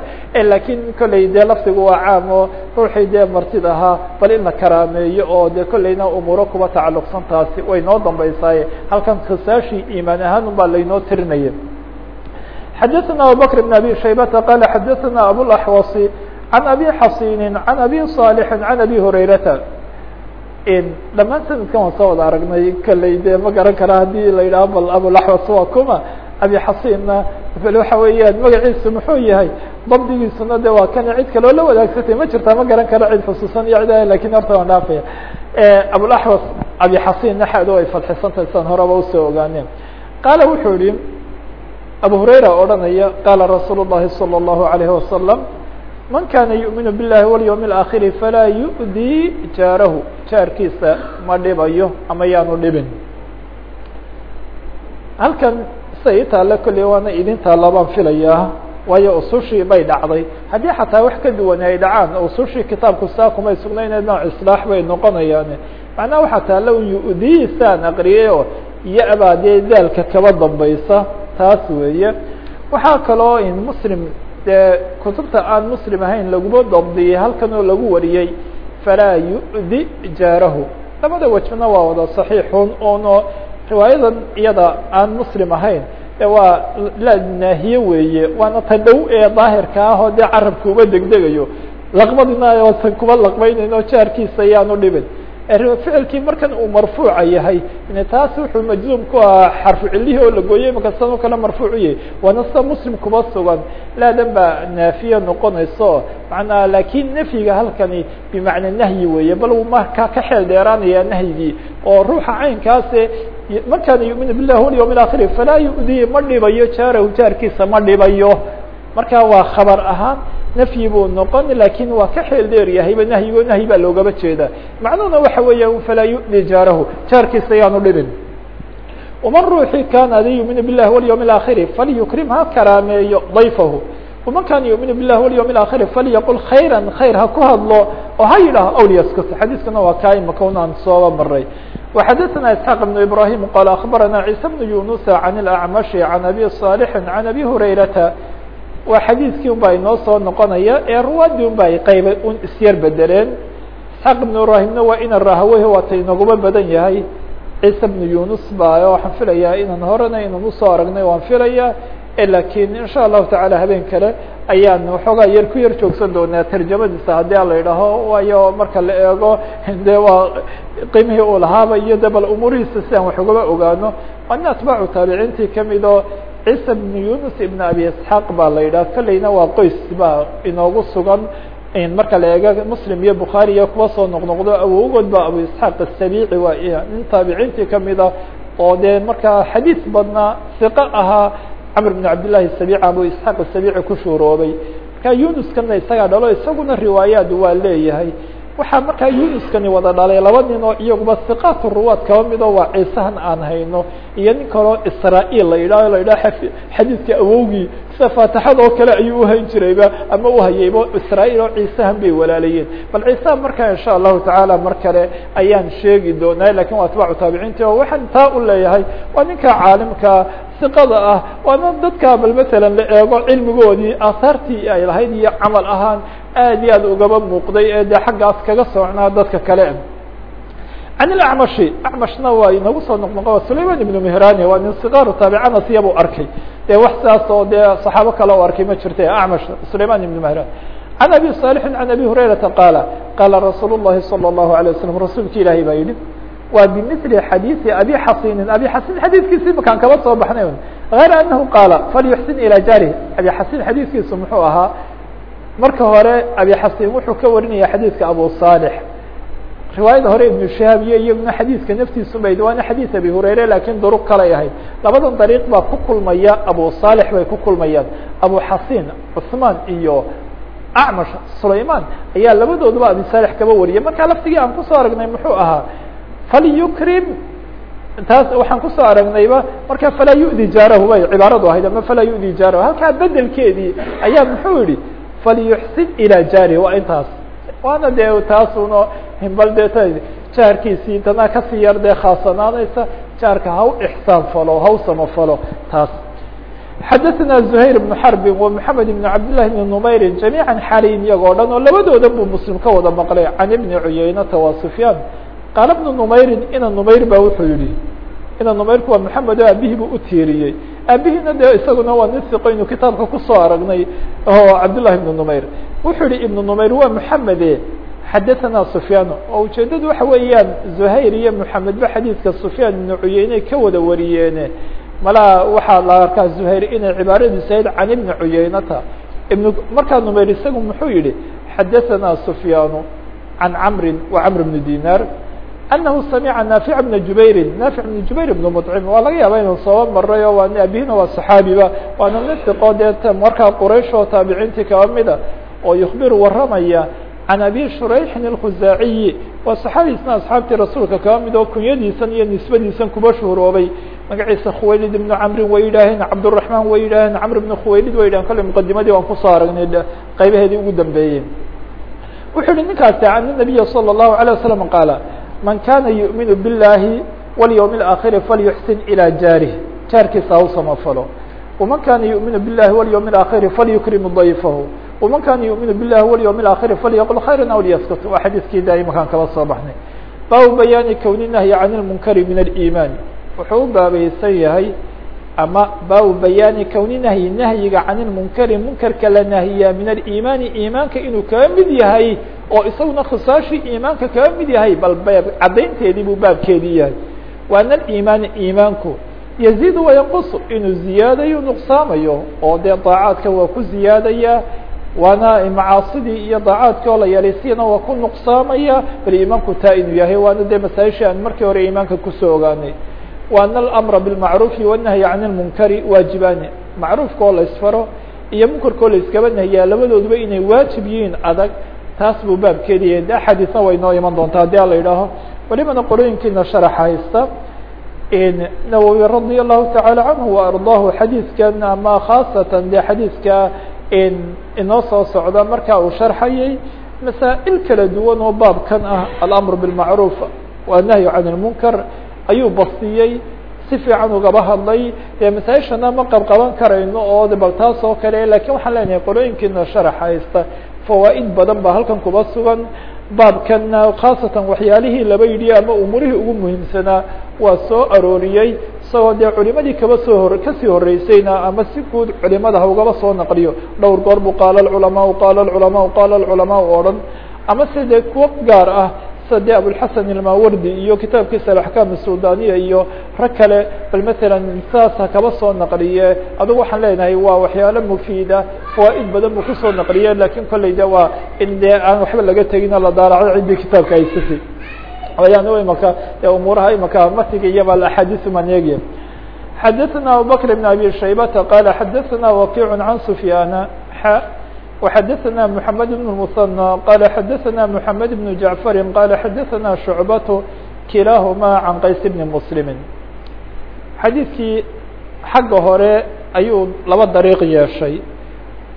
laakiin kolley dee laftigu waa caam oo ruuxii dee martid ahaa bal in la karaameeyo oo de kollayna umuuro kuba tacalluqsan taasi way noo dambaysaaye halkan khasaashii iimaan ahaan un laynoo tirinaya xadaثana abubakr bn abi shaybata qala xadaثana abulaxwasi can abi xasini can abi صaalixi can abi hurayrata dhamaan sanadkan waan soo wada aragnay kaley dee ma garan kara haddii la yidhaho bal abulaxwas waa kuma abi xasinna bal waxa weeyaan magaciisu muxuu yahay dabdigiisuna de waa kana cid kaloo la wadaagsatay ma jirtaa ma garan karo cid xusuusan iyo cid lakin horta waan dhaafaya abulaxwas abi xasin naxado ay fadxisantahay san horeba usoo ogaaneen qaala wuxuu yihi abu hurayra odhanaya qaala rasuul الlahi salى الlahu عalayه wasalam man kana yuؤminu biاllahi walyوم الآkhiri falaa yuؤdii jaarahu jaarkiisa ma dhibayo ama yaanu dhibin halkan sida ii taale kolley waana idin taalla baan filayaa waayo usushii bay dhacday haddii xataa wax ka duwan ay dhacaan usushii kitaabku saa kumay sugnayne nooc islaax bay noqonayaan macnaha waxaa taalla un yu'diisaan aqriyay oo ya-baa dee daalka kaba dambaysa taas weeye waxaa kaloo in muslim dee kutubta aan muslim ahayn laguma dabdiyey halkan oo lagu wariyey falaa yu'di jaarahu labada wejna waa wada saxiixun uno riwaayadan iyada aan muslim ahayn e waa la naahiye weeye waana ta dhow ee daahirka ah oo dee carabka uma degdegayo. Laqmadina oosan kuba laqmaynayno jaarkiisa ayaanu dhibin ficilkii markan uu marfuuca yahay taas wuxuu majzuum ku ahaa xarfu cilihii oo la gooyey makasan oo kale marfuuc u yahay. Waana sida muslim kuba sugan. Laadan baa naafiye noqonayso manaa laakiin nafyiga halkani bimacna nahyi weeye bal markaa ka xeel dheeraanaya nahyigii. Oo ruuxa caynkaase man kana yumin bilah walyawm اakhir falaa yu'dii ma dhibayo jaarahu jaarkiisa ma dhibayo marka waa khabar ahaan nafyi buu noqon lakin waa ka xeel dheer yahayba nahyigo nahyi baa loogaba jeeda macnuhuna waxa weeya falaa yu'di jaarahu jaarkiisa yaanu dhibin waman ruuxii kana adi yumin bilahi walyawm اaakhiri falyukrim ha karaameeyo dayfahu waman kana yumin bilahi walyawm اaakhiri falyaqul khayra khayr ha ku hadlo oo ha yidhaho awliyaskut xadiiskana waa kaa imaka unaan sooba maray وxadثna isحاq بن ibrahim qال aخbarana عيسى بن yuنuس عan الأعmaشh عan abi صاalح عan abi hurayrata waa xadiiskii unba inoo soo noqonaya ee ruwaadii unba ay qeybay un isyar bedeleen isxaaq ibn ibraahimna waa ina rahaweyh waata inaguma badan yahay. Ciise bnu yunus ba waxaan filayaa inaan horena inaan u soo aragnay waan filayaa lakiin insha allahu tacaala habeen kale ayaan waxoogaa yar ku yar joogsan doonaa tarjamadiisa haddii la yidhaaho waayo marka la eego de waa qiimihii uu lahaaba iyo de bal umuurihiisa sidaan wax ugaba ogaano. Waana atbaacu taabiciintii ka mid oo ciisa bn yunus ibn abi isxaaq baa la yidhaha kolleyna waa qoys baa inoogu sugan marka la eego muslim iyo bukhaari iyo kuwa soo noqnoqdo awowgood ba abu isxaaq asabici waa nin taabiciintii kamida oo dee markaa xadiis badnaa siqo ahaa cmr بن cabd لlahi الsabic abu isxaaq الsabici ku shuuroobay marka yunuskana isagaa dhalo isaguna riwaayaad waa leeyahay waxaa markaa yunuskani wada dhalay laba nin oo iyaguba siqaat ruwaad kaba mido waa ciisahan aan hayno iyo nin kaloo israa'il la yidhaho la yidhaha xadiidka awowgii sida faatixada oo kale ayuu uhayn jirayba ama uhayayba israa'il oo ciisahan bay walaalayeen bal ciisaha markaa insha allahu tacaala mar kale ayaan sheegi doonaa laakiin waa atbaacu taabiciinti oo waxaan taa u leeyahay waa ninka caalimka siqada ah waana dadka bal matalan la eego cilmigoodii aahaartii ay lahayd iyo camal ahaan aad iyo aad ugaba muuqday ee dee xaggaas kaga socnaa dadka kale can ilacmashi acmashna waa inagu soo noqnoqo sulayman ibnu mehrani waa nin sikaaru taabicana siyabu arkay dee wax sidaas oo dee saxaabo kale o arkay ma jirta acmash sulayman ibnu mehran can abi صaalixin can abi hurayrata qaala qaala rasuul الlahi salى الlahu عalيه waslm rasuulki ilaahay baa yihi waa bimili xadiiثi abi xasinin abi xasin xadiiskiisi makaan kaba soo baxnay غayr anahu qaala falyuxsin ilى jaarih abi xasin xadiiskiisu muxuu ahaa marka hore abi xasin wuxuu ka warinaya xadiidka abu صaalح riwaayada hore ibnu shahaab iyo iyaguna xadiidka naftiisu bay waana xadiid abi hurayre lakin duruq kalay ahayd labadan dariiq baa ku kulmaya abu صaalح bay ku kulmayaan abu xasin cثmaan iyo acmash sulayman ayaa labadooduba abi صaalح kaba wariyay marka laftigii aan kusoo aragnay muxuu ahaa falyukrim taas waxaan kusoo aragnayba marka falaa yu'di jaarahu bay cibaaradu ahayd ama falaa yu'di jaarahu halkaa bedelkeedii ayaa muxuu yihi falyuxsin ilى jaarihi waa intaas waana dee taasuno himbal dee jaarkiisii tanaa kasii yar dee khaasanaanaysa jaarka ha u ixsaan falo ha u samafalo taas xadaثna زhayr بن xرb ومحamed بن cabdاللahi بn نmayri جamيعا xaliin iyagoo dhan oo labadooda buu mslim ka wada maqlay can ibni cuyaynata wa sufyaan qaala بnu نmayrin ina نmayr ba wuxuu yihi ina numayrku waa maxamed oo aabihii buu u tiiriyey. Aabihiina dee isaguna waa nin siqoynu kitaabka ku soo aragnay oo cabdullahi ibnu numayr. Wuxuu yihi ibnu numayr waa maxamede xadathana sufyaano oo ujeeddadu waxa weeyaan zuhayr iyo maxamedba xadiidka sufyaan ibnu cuyeyne ka wada wariyeene. Malaa waxaa la arkaa zuhayr inay cibaaradiisu ahayd can ibni cuyeynata ibn markaa numayr isagu muxuu yihi xadathana sufyaanu can camrin wa camr ibni dinaar anahu samica naafic bna jubayri naafic bna jubayr bn mطcim waa laga yaaba inuu soo maray o waa abihina waa صaxaabiba waana nin iqo dee markaa quraysh oo taabiciintii kaba mida oo yukbiru waramaya can abi shurayxin اlkhuzaaciyi waa saxaabiisna asxaabtii rasuulka kaba mid oo kunyadiisan iyo nisbadiisan kuba shuhuroobay magaciisa khuwaylid ibnu camrin way yidhaaheen cabdالرaحman way yidhaaheen camr ibn khuwaylid way yidhahen kale mqadimadii waan kusoo aragnay qaybaheedii ugu dambeeyey wuxuu yihi ninkaasi an النabiya slى الlahu عalيه waسلم qaala man kana yuؤminu biالlahi واlyوم الآkhiri falyuxsin ilى jaarih jaarkiisa ha u samafalo وman kana yuؤminu biالlahi واlyوم الآkhiri falyukrim ضayfahu وman kana yuؤminu biالlahi واlyوم الآkhiri falyaqل khayra aw lyaskut waa xadiiskii da imakaan kaba soo baxnay baabu bayaani kowni nahyi can الmunkari min الإiman wuxuu u baabaysan yahay ama baabu bayaani kowni nahyi nahyiga can ilmunkari munkarka la nahiyaa min aliimaani iimaanka inuu kaga mid yahay oo isaguna khusaashii iimaanka kaga mid yahay bal caddaynteedii buu baabkeedii yahay. Waana aliimaani iimaanku. Yaziidu wayanqusu inuu ziyaadayo nuqsaamayo oo dee daacaadka waa ku ziyaadaya waana macaasidii iyo daacaadka oo la yeelaysiina waa ku nuqsaamaya bal iimaanku taa inuu yahay waana dee masaa'isha aan markii hore iimaanka ku soo ogaanay. Waana alamra bilmacruufi wanahyi can ilmunkari waajibaani. Macruufka oo la isfaro iyo munkarka oo la iskaba nahyaa labadooduba inay waajib yihiin adag taas buu baabkeedi yahay de xadiثna way noo iman doontaa hadii ala idhaaho welibana qorooyinkiina شhaرح haysta nawwي رaضي الlahu taعالى عanه وأرضاه xadiidkan ama khاaصatan de xadiidka inoo soo socda marka uu شharxayay masaaئل kala duwan oo baabkan ah الأمر بالمعروف والنهي عن المنكر ayuu bastiyey si fiican ugaba hadlay dee masaaishana ma qabqaban karayno oo de bal taas oo kale lakin waxaan leenahay qolooyinkiina sharax haysta fawaaid badan ba halkan kuba sugan. Baabkana khaasatan waxyaalihii laba yidhi ama umurihii ugu muhiimsanaa waa soo arooriyey. Isagoo dee culimadii kaba soo hor ka sii horeysayna ama si guud culimada ugaba soo naqliyo. Dhowr goor bu qaala culamaau qaala culamaau qaala culamaau oo dhan ama se dee kuwo gaar ah de abulxasan ilmawardi iyo kitaabkiisa alaxkaam sudaniya iyo rag kale bal matalan saas ha kaba soo naqliye adugu waxaan leenahay waa waxyaalo mufiida fawaaid badan buu kusoo naqliye lakin kolley de waa in dee aan waxba laga tegin oo la daalaco ciddii kitaabka haysatay ayaan imaka umuuraha imaka matiga iyaba axaadiث maneegya xadaثna abubakr بn abi shaybata qala xadaثna wakic can sufyaana وxdثna محمد بن المثنى qال xdثna محمد بن جعفر qال xdثna شعبة kilاahma عن qays بن مسلم xadيiثkii xagga hore ayuu laba dريq yeeshay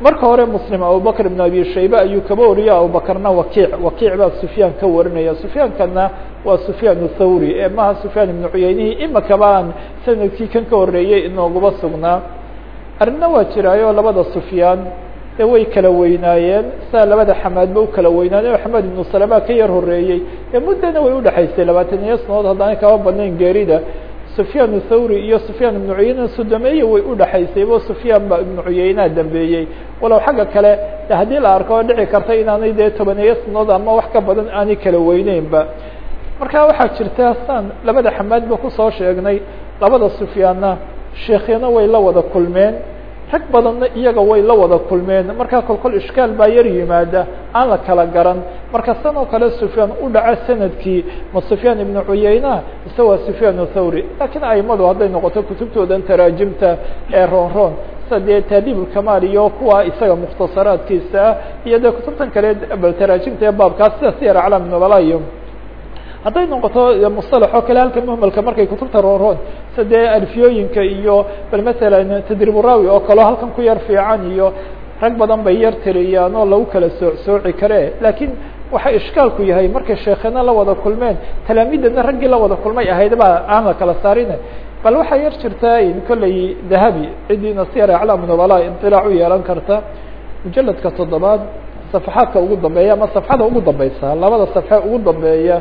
marka hore مسلم abubكر بن أbي شhayبة ayuu kaba wariya abuبkrna wakiع wakiع baa سفyاan ka warinaya سفyaankana waa سفyاan الthawrي ee maha سفyاan بن cuyeynihi imakaba aan sanadkii kan ka horeeyey inooguba sugnaa arina waa jiraayo labada سفyاan de way kala weynaayeen. Saa labada xamaadba u kala weynaayeen xamaad ibnu salama ka yar horeeyey ee muddana way udhexaysay labaatan iyo sanood haddaanay kaba badnayn geerida. Sufyaan thawri iyo sufyaan ibnu cuyeyna sodomeeye way udhexaysay bo sufyaan ba ibnu cuyeynaha dambeeyey. Walow xagga kale haddii la arko oo dhici karta inaanay dee tobaneeyo sanood ama wax ka badan aanay kala weyneynba marka waxaa jirta saan labada xamaadba ku soo sheegnay labada sufyaanna. Sheekhyana way la wada kulmeen rag badanna iyaga way la wada kulmeen. Markaa kolkol ishkaal baa yar yimaada aan la kala garan. Marka san oo kale sufyaan u dhaca sannadkii ma sufyaan ibnu cuyeyna mise waa sufyaan thawri lakiin aimadu hadday noqoto kutubtoodan taraajimta ee roon roon sida dee taadiibulkamaal iyo kuwa isaga mukhtasaraadkiisa iyo dee kutubtan kale bal taraajimta ee baabkaas sida siyar aclaam nubala iyo hadday noqoto oo kale halka muhmalka markay kutubta roonroon sida dee alfiyooyinka iyo bal masalan tadriburaawi oo kaleo halkan ku yar fiican iyo rag badan bay yar tiriyaan oo lagu kala soo sooci kare. Lakiin waxa ishkaalku yahay markay sheekhena la wada kulmeen talaamidana raggii la wada kulmay ahayd baa aan la kala saarine. Bal waxaa yar jirtaa kolley dahabi cidiina siyar aclaam nubala iطilaac u yeelan karta. Mujaladka toddobaad safaxaadka ugu dambeeya ama safxada ugu dambeysa labada safxe ugu dambeeya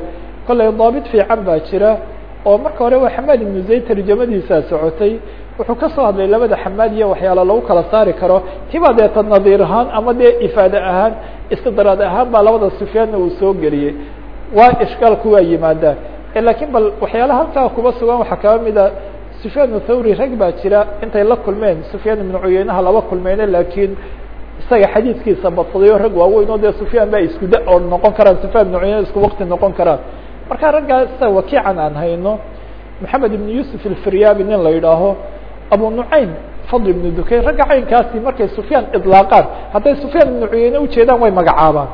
kolley daabit fiican baa jira oo marka hore waa xamaad ibnu zayd tarjamadiisaa socotay. Wuxuu ka soo hadlay labada xamaad iyo waxyaala lagu kala saari karo. Tibaa deeta nadiir ahaan ama dee ifaade ahaan istidraad ahaan baa labada sufyaanna uu soo geliyey waa ishkaalku waa yimaadaan lakiin bal waxyaalaha halkaa kuba sugan waxaa kaba mida sufyaan thawri rag baa jira. Intay la kulmeen sufyaan ibnu cuyeynaha laba kulmeyne lakiin isaga xadiidkiisa badsaday rag waaweyn oo dee sufyaan baa isku da oo noqon karaan sufyaan ibnu cuyeyne isku wakti noqon karaan marka raggaa sida wakiican aan hayno maxamed ibn yusuf alfiryabi nin la yidhaaho abu nucaym fadl ibnu dukayn ragga caynkaasi markay sufyaan idlaaqaan hadday sufyaan ibnu cuyeyne ujeedaan way magacaabaan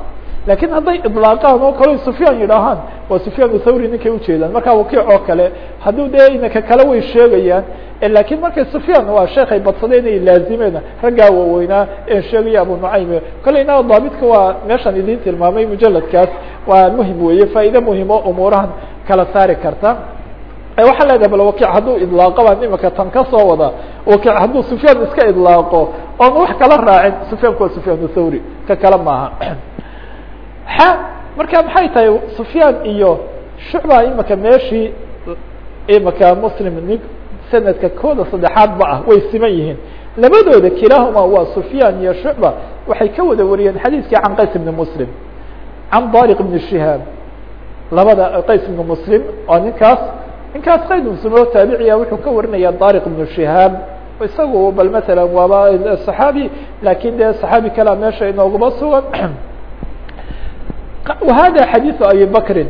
lakiin hadday idlaaqaan oo kale sufyaan yidhaahaan waa sufyaan thawri ninkay ujeedaan markaa wakiic oo kale hadduu dee inaka kale way sheegayaan lakiin markay sufyaan waa sheekay badsadeen ay laazimeen raggaa waaweynaa en sheegaya abu nucaym kolleyna daabitka waa meeshaan idin tilmaamay mujaladkaas waa muhiim weeye faa'iide muhiim umuurahan kala saari karta. Waxaa leedahay bal wakiic hadduu idlaaqo baan imika tan ka soo wada wakiic hadduu sufyaan iska idlaaqo oon wax kala raacin sufyaanku waa sufyaan thawri ka kale maaha xa marka maxay tahay sufyaan iyo shucba imika meeshii imika muslim nin sanadka kooda saddexaad ba ah way siman yihiin. Labadooda kilaahuma waa sufyaan iyo shucba. Waxay ka wada wariyeen xadiiskii can qays ibni muslim. Can dariq ibni shihaab. Labada qays ibni muslim oo ninkaas. Ninkaas ibn muslim oo taabiciya wuxuu ka warinaya dariq ibnu shihaab. Isagu bal matala waaba saxaabi laakiin dee saxaabi kalea meesha inooguma sugan wahada xadiiثu abi bakrin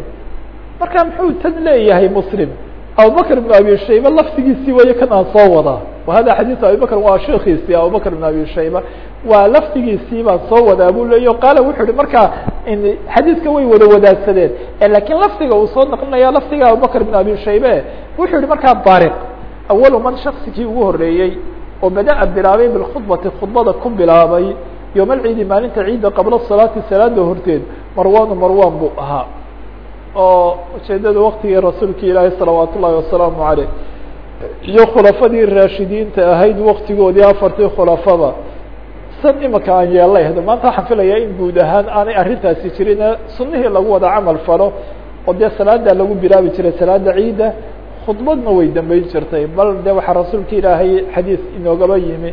marka muxuu tan leeyahay muslim abubakr ibn abi shayba laftigiisii waye kan aan soo wadaa wahada xadiiثu abi bakr waa sheekiisii abubakr ibn abi shayba. Waa laftigiisii baan soo wadaa bu leeya qaala wuxuu hi markaa xadiiska way wada wadaagsadeen. Lakiin lafdiga uu soo naqlinaya lafdiga abubakr ibn abi shaybe wuxuu yihi markaa dariq awalu man shaksigii ugu horeeyey oo bada-a bilaabay bilkhudbati khudbada ku bilaabay yowm alciidi maalinta ciidda qabla salaati salaada horteed marwanu marwan buu ahaa. Oo ujeedada waktigii rasuulka ilaahi salawaat ullahi wasalaamu aleyh iyo khulafadii raashidiinta ahayd waktigoodii afartii khulafada san imika aan yeelay hada maanta waxaan filayaa in guud ahaan aanay arrintaasi jirin sunihii lagu wada camal falo oo dee salaada lagu bilaabi jiray salaada ciidda khudbadna way dambeyn jirtay. Bal de waxaa rasuulka ilaahay xadiis inoogaba yimi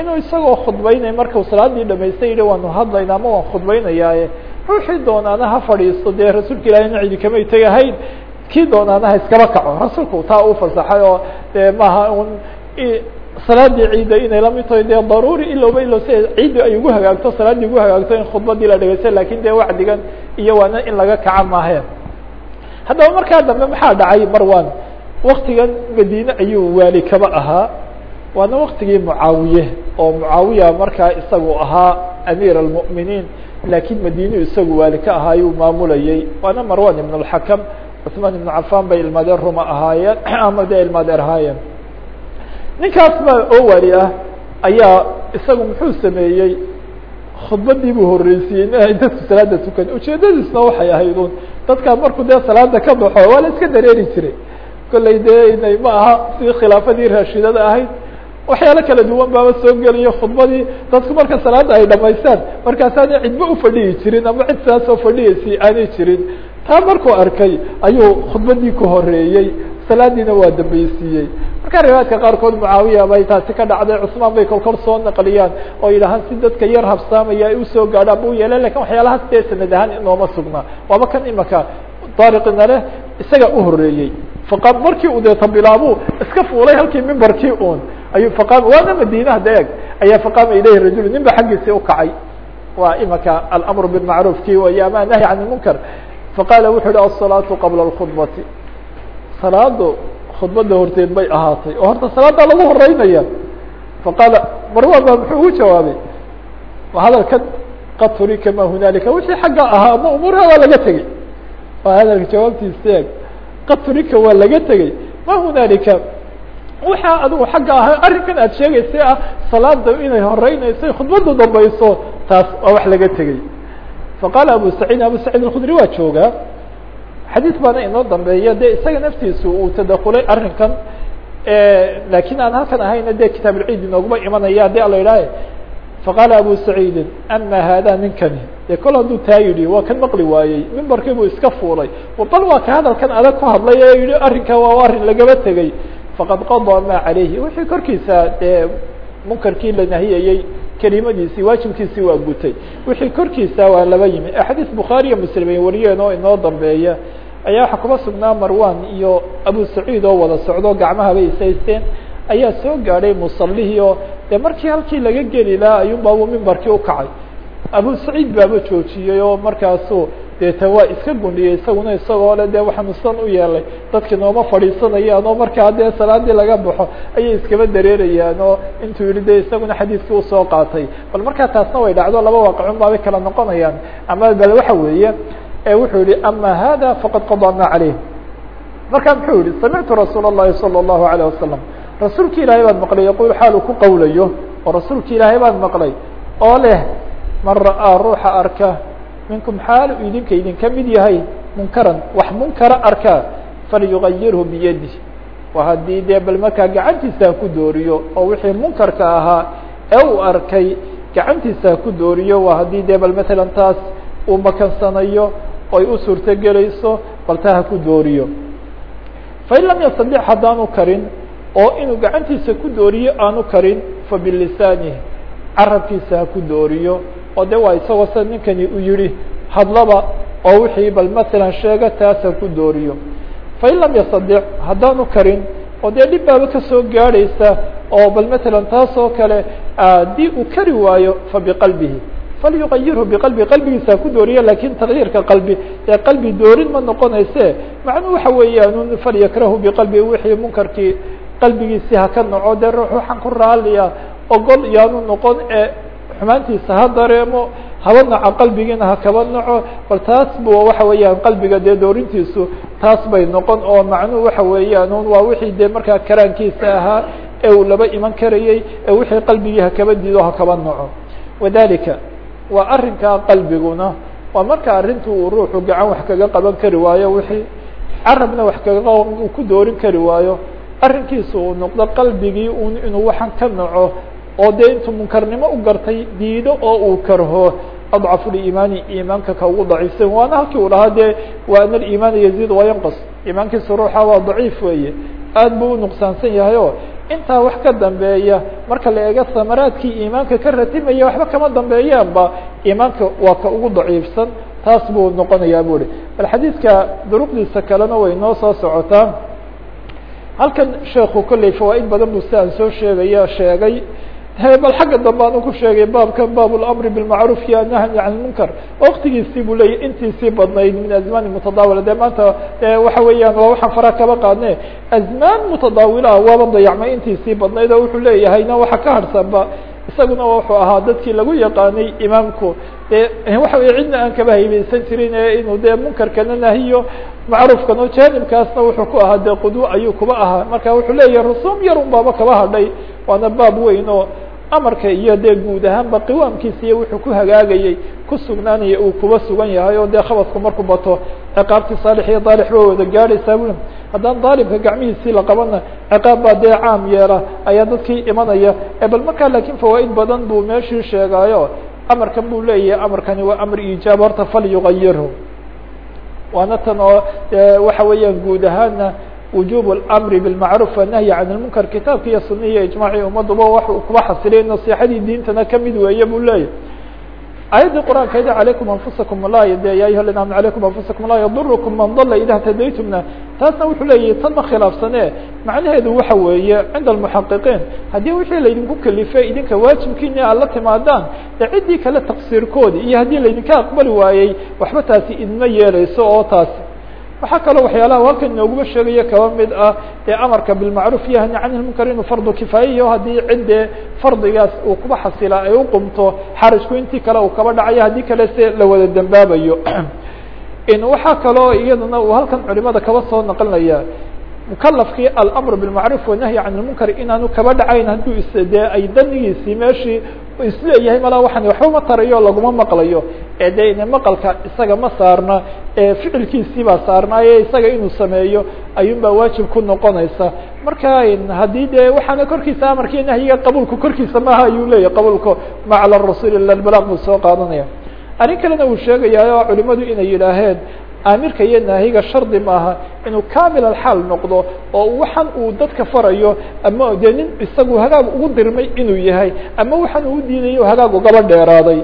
inuu isagoo khudbaynay markuu salaadii dhamaystay yihi waanu hadlayna ama waan khudbaynayaaye. Ruuxii doonaana ha fadhiisto dee rasuulka ilahayna cidi kamay tegahayn kii doonaana ha iskaba kaco. Rasuulku taa u fasaxay oo de maaha un salaadii ciidda inay la mid tahay dee daruuri ilowba ilow si ciiddi ay ugu hagaagto salaaddii ugu hagaagto in khudbadii la dhegeysta laakiin dee wacdigan iyo waana in laga kaca maahe. Haddaba markaa dambe maxaa dhacay marwan? Waktigan madiine ayuu waali kaba ahaa waana waktigii mucaawiye oo mucaawiya markaa isagu ahaa amiir almu'miniin lakiin madiinu isagu waali ka ahaa ayuu maamulayey. Waana marwan ibn اlxakam cuثmaan ibn cafan bay ilmadeer ruma ahaayeen ama ilmadeer ahaayeen. Ninkaas oo waali ah ayaa isagu muxuu sameeyey khudbadii buu horeysiiyey ahayn dadku salaada tukan. Ujeedadiisna waxay ahayd un dadkaa markuu dee salaada ka baxo waa la iska dareeri jiray. Kollay dee inay ma aha sidii khilaafadii raashidada ahayd waxyaalo kala duwan baaba soo geliyo khudbadii. Dadku marka salaada ay dhamaystaan markaasaana cidba ufadhiyi jirin ama cid saasoo fadhiyeysay aanay jirin taa markuu arkay ayuu khudbadii ku horeeyey salaadiina waa dambeysiiyey marka riwaayadka qaarkood mucaawiya bay taasi ka dhacday cusmaan bay kolkol soo naqliyaan oo yidhahaan si dadka yar habsaamaya ay u soo gaadhaan bu yeeleen laakiin waxyaalahaas dee sanad ahaan inooma sugnaa waaba kan imaka daariqina leh isaga u horeeyey faqaam markii uu deeta bilaabu iska fuulay halkii mimbarkii un ayuu faqaam waana madiinaha deeg ayaa faqaama ilayhi rajul nin ba xaggiisii ukacay waa imaka alamru bilmacruuf ki way ama nahy can lmunkar faqaala wuxu uhi asalaatu qabla اlkhudbati salaadu khudbada horteed bay ahaatay. Oo horta salaada lagu horeynaya faqaala marwan ba muxuu ugu jawaabay? Hadalkan qad turika ma hunaalika. Wixii xagga ahaa ama umuurha waa laga tegey. Waa hadalka jawaabtiisa turika waa laga tegey. Ma hunaalika waxaa adigu xagga ahaa arrinkan aad sheegaysay ah salaada inay horeynayso khudbadu dambayso taas waa wax laga tegey. Faqaala abu saciid abu saciid alkhudri waa joogaa xadiis baana inoo dambeeya de isaga naftiisu uu tadakulay arrinkan laakiin aan halkan ahayna de kitaab ulciid inooguma imanaya de ala idhaahe faqaala abu saciidin ama hada ninkani dee kol hadduu taa yidhi waa kan maqli waayey mimbarkii buu iska fuulay. Bal waa ka hadalkan adag ku hadlay ee yihi arrinka waa arrin lagaba tegey faqad qadaa ma calayhi. Wixii korkiisa dee munkarkii la nahiyayey kelimadiisii waajibkiisii waa gutay. Wixii korkiisa waa laba yimi. Axaadiis bukhaariya muslim ay inoo dambeeya ayaa waxaa sugnaa marwan iyo abu saciid oo wada socdo gacmahaba isaysteen ayaa soo gaadhay musallihii oo dee markii halkii laga geli lahaa ayuunbaabuu mimbarkii ukacay abu saciid baaba joojiyey oo markaasu deeta waa iska gundhiyey isaguna isagoo le de waxaanu san u yeelay dadki nooma fadhiisanayaan oo markaa dee salaadii laga baxo ayay iskaba dareerayaan oo intuu yihi de isaguna xadiiskii usoo qaatay bal markaa taasna way dhacdo laba waaqicun baabay kala noqonayaan ama bal waxa weeye wuxuu yihi ama hada faqad qadaa ma caleyh marka muxuu yihi samictu rasuul الlahi salى الlahu عalيه wasalam rasuulki ilaahay baan maqlay yaqul xaalu ku qawlayo oo rasuulki ilaahay baan maqlay oo leh man ra'aa ruuxa arka minkum xaalu idinka idinka mid yahay munkaran wax munkara arkaa falyugayirhu biyadi wa haddii dee bal markaa gacantiisa ku dooriyo oo wixii munkarka ahaa ee uu arkay gacantiisa ku dooriyo waa haddii dee bal matalan taas uu makansanayo oy u suurtogelayso bal taa ha ku dooriyo. Fain lam yastadic haddaanu karin oo inuu gacantiisa ku dooriyo aanu karin fabilisaanihi carabkiisa ha ku dooriyo oo de waa isagoo sida ninkani u yihi hadlaba oo wixii bal masalan sheega taas ha ku dooriyo. Fain lam yastadic haddaanu karin oo dee dhib baaba ka soo gaadhaysa oo bal matalan taas oo kale haddii uu kari waayo fabiqalbihi falyugayirhu biqalbi qalbigiisa ku dooriya laakiin takyiirka qalbi ee qalbi doorin ma noqonayse macnuu waxa weeyaan falyakrahu biqalbi wixii munkarkii qalbigiisi haka naco dee ruux waxaan ku raaliya ogol yaanu noqon ee xumaantiisa ha dareemo haba naco qalbigiina ha kaba naco. Bal taas bu waxa weeyaan qalbiga dee doorintiisu taas bay noqon oo macnuhu waxa weeyaan waa wixii dee markaa karaankiisa ahaa ee uu laba iman karayey ee wixii qalbigii hakaba diido hakaba naco. Wadalika waa arrinkaa qalbiguna waa marka arrintu uu ruuxu gacan wax kaga qaban kari waayo wixii carabna wax kaga ku doorin kari waayo arrinkiisu uu noqdo qalbigii un inuu waxaan ka naco oo dee intuu munkarnimo u gartay diido oo uu karho adcafu liimaani iimaanka ka ugu daciifsan. Waana halkii uu dhahaa dee wa ana aliimaana yaziid wayanqas iimaankiisa ruuxa waa daciif weeye. Aad buu nuqsaansan yahay o intaa wax ka dambeeya marka la eego samaraadkii iimaanka ka ratimaya waxba kama dambeeyaanba iimaanka waa ka ugu daciifsan. Taas buu noqonayaa bu hi bal xadiidka duruqdiisa kalena way noo soo socotaa. Halkan sheekhu kolley fawaaid badan buu si aan soo sheegaya sheegay bal xagga dambe anu ku sheegay baabkan baab اlamri bilmacruuf iyo annahyi can lmunkar waktigiisii buu leeyay intiisii badnayd min azmaani mutadaawila de maanta waxa weeyaan waa waxaan fara kaba qaadne azmaan mutadaawilaha waaba dayacmay intiisii badnayd oo wuxuu leeyahayna waxa ka harsanba isaguna wuxuu ahaa dadkii lagu yaqaanay imaamku. De waxa wey cidna aan kaba haybeysan jirin ee inuu dee munkarkana nahiyo macruufkano jaanibkaasna wuxuu ku ahaa dee qudwo ayuu kuba ahaa. Marka wuxuu leeyahay rusuum yar un baaba kaba hadhay waana baab weyn oo amarka iyo dee guud ahaanba qiwaamkiisa iyo wuxuu ku hagaagayey ku sugnaanaya uu kuba sugan yahay oo dee khabadku markuu bato. Ciqaabtii saalix iyo daalix ba wada gaadhaysaa bui haddaan daalibka gacmihiisii la qabana ciqaab baa dee caam yeela ayaa dadkii imanaya. Bal markaa laakiin fawaaid badan buu meeshii sheegaayo. Amarkan buu leeyahay amarkani waa amr ijaab horta falyugayirhu waana tan oo waxa weeyaan guud ahaana وuجوب الأمر بالمعروف والنهي عن المنكر kitaabka iyo سuنa iyo iجماعي umaduba wax kuba xasilay نصيحadii diintana kamid weeye bu leeyahy aيadii qرآaنkeedi عليكم أنفuسكم la de ya أيuha الذين آمنوا عليكم أنفuسكم la يضركم من ضل إذا اهتديتمna taasna wuxuu leeyahy tan ma khilaafsane macnaheedu waxa weeye cinda المحaqiقين haddii wixii laydinku kelifay idinka waajibkiini aad la timaadaan de ciddii kale تqصيirkoodi iyo haddii laydinka aqbali waayey waxba taasi idma yeeleyso oo taasi waxaa kaloo waxyaalaha halkan inooguma sheegaya kaba mid ah ee amarka bilmacruuf iyo hani can ilmunkar inuu fardu kifaayayo haddii ciddee fardigaas uu kuba xasila ay uqumto xarajku intii kale uu kaba dhacayo haddii kale la wada dembaabayo waxaa kaloo iyadana uu halkan culimada kaba soo naqlinaya mukalafkii alamr bilmacruuf wanahyi can ilmunkar inaanu kaba dhacayn hadduu is ay danigiisii meeshii is leeyahay malaa waxaan waxba ma tarayo laguma maqlayo. Ee maqalka isaga ma saarna ee ficilkiisii baa saarnaaye isaga inuu sameeyo ayuun waajib ku noqonaysa. Marka haddii de waxaana korkiisa amarkii nahyiga qabulku korkiisa maaha ayuu leeyahy qabulku ma cala rasuul buu soo qaadanaya. Arrin kalena uu sheegayaa culimadu inay yidhaaheen aamirka iyo naahiga shardi maaha inuu kamil alxaal noqdo oo waxan uu dadka farayo ama dee nin isagu hagaag ugu dirmay inuu yahay ama waxaan uu diidayo hagaag ugaba dheeraaday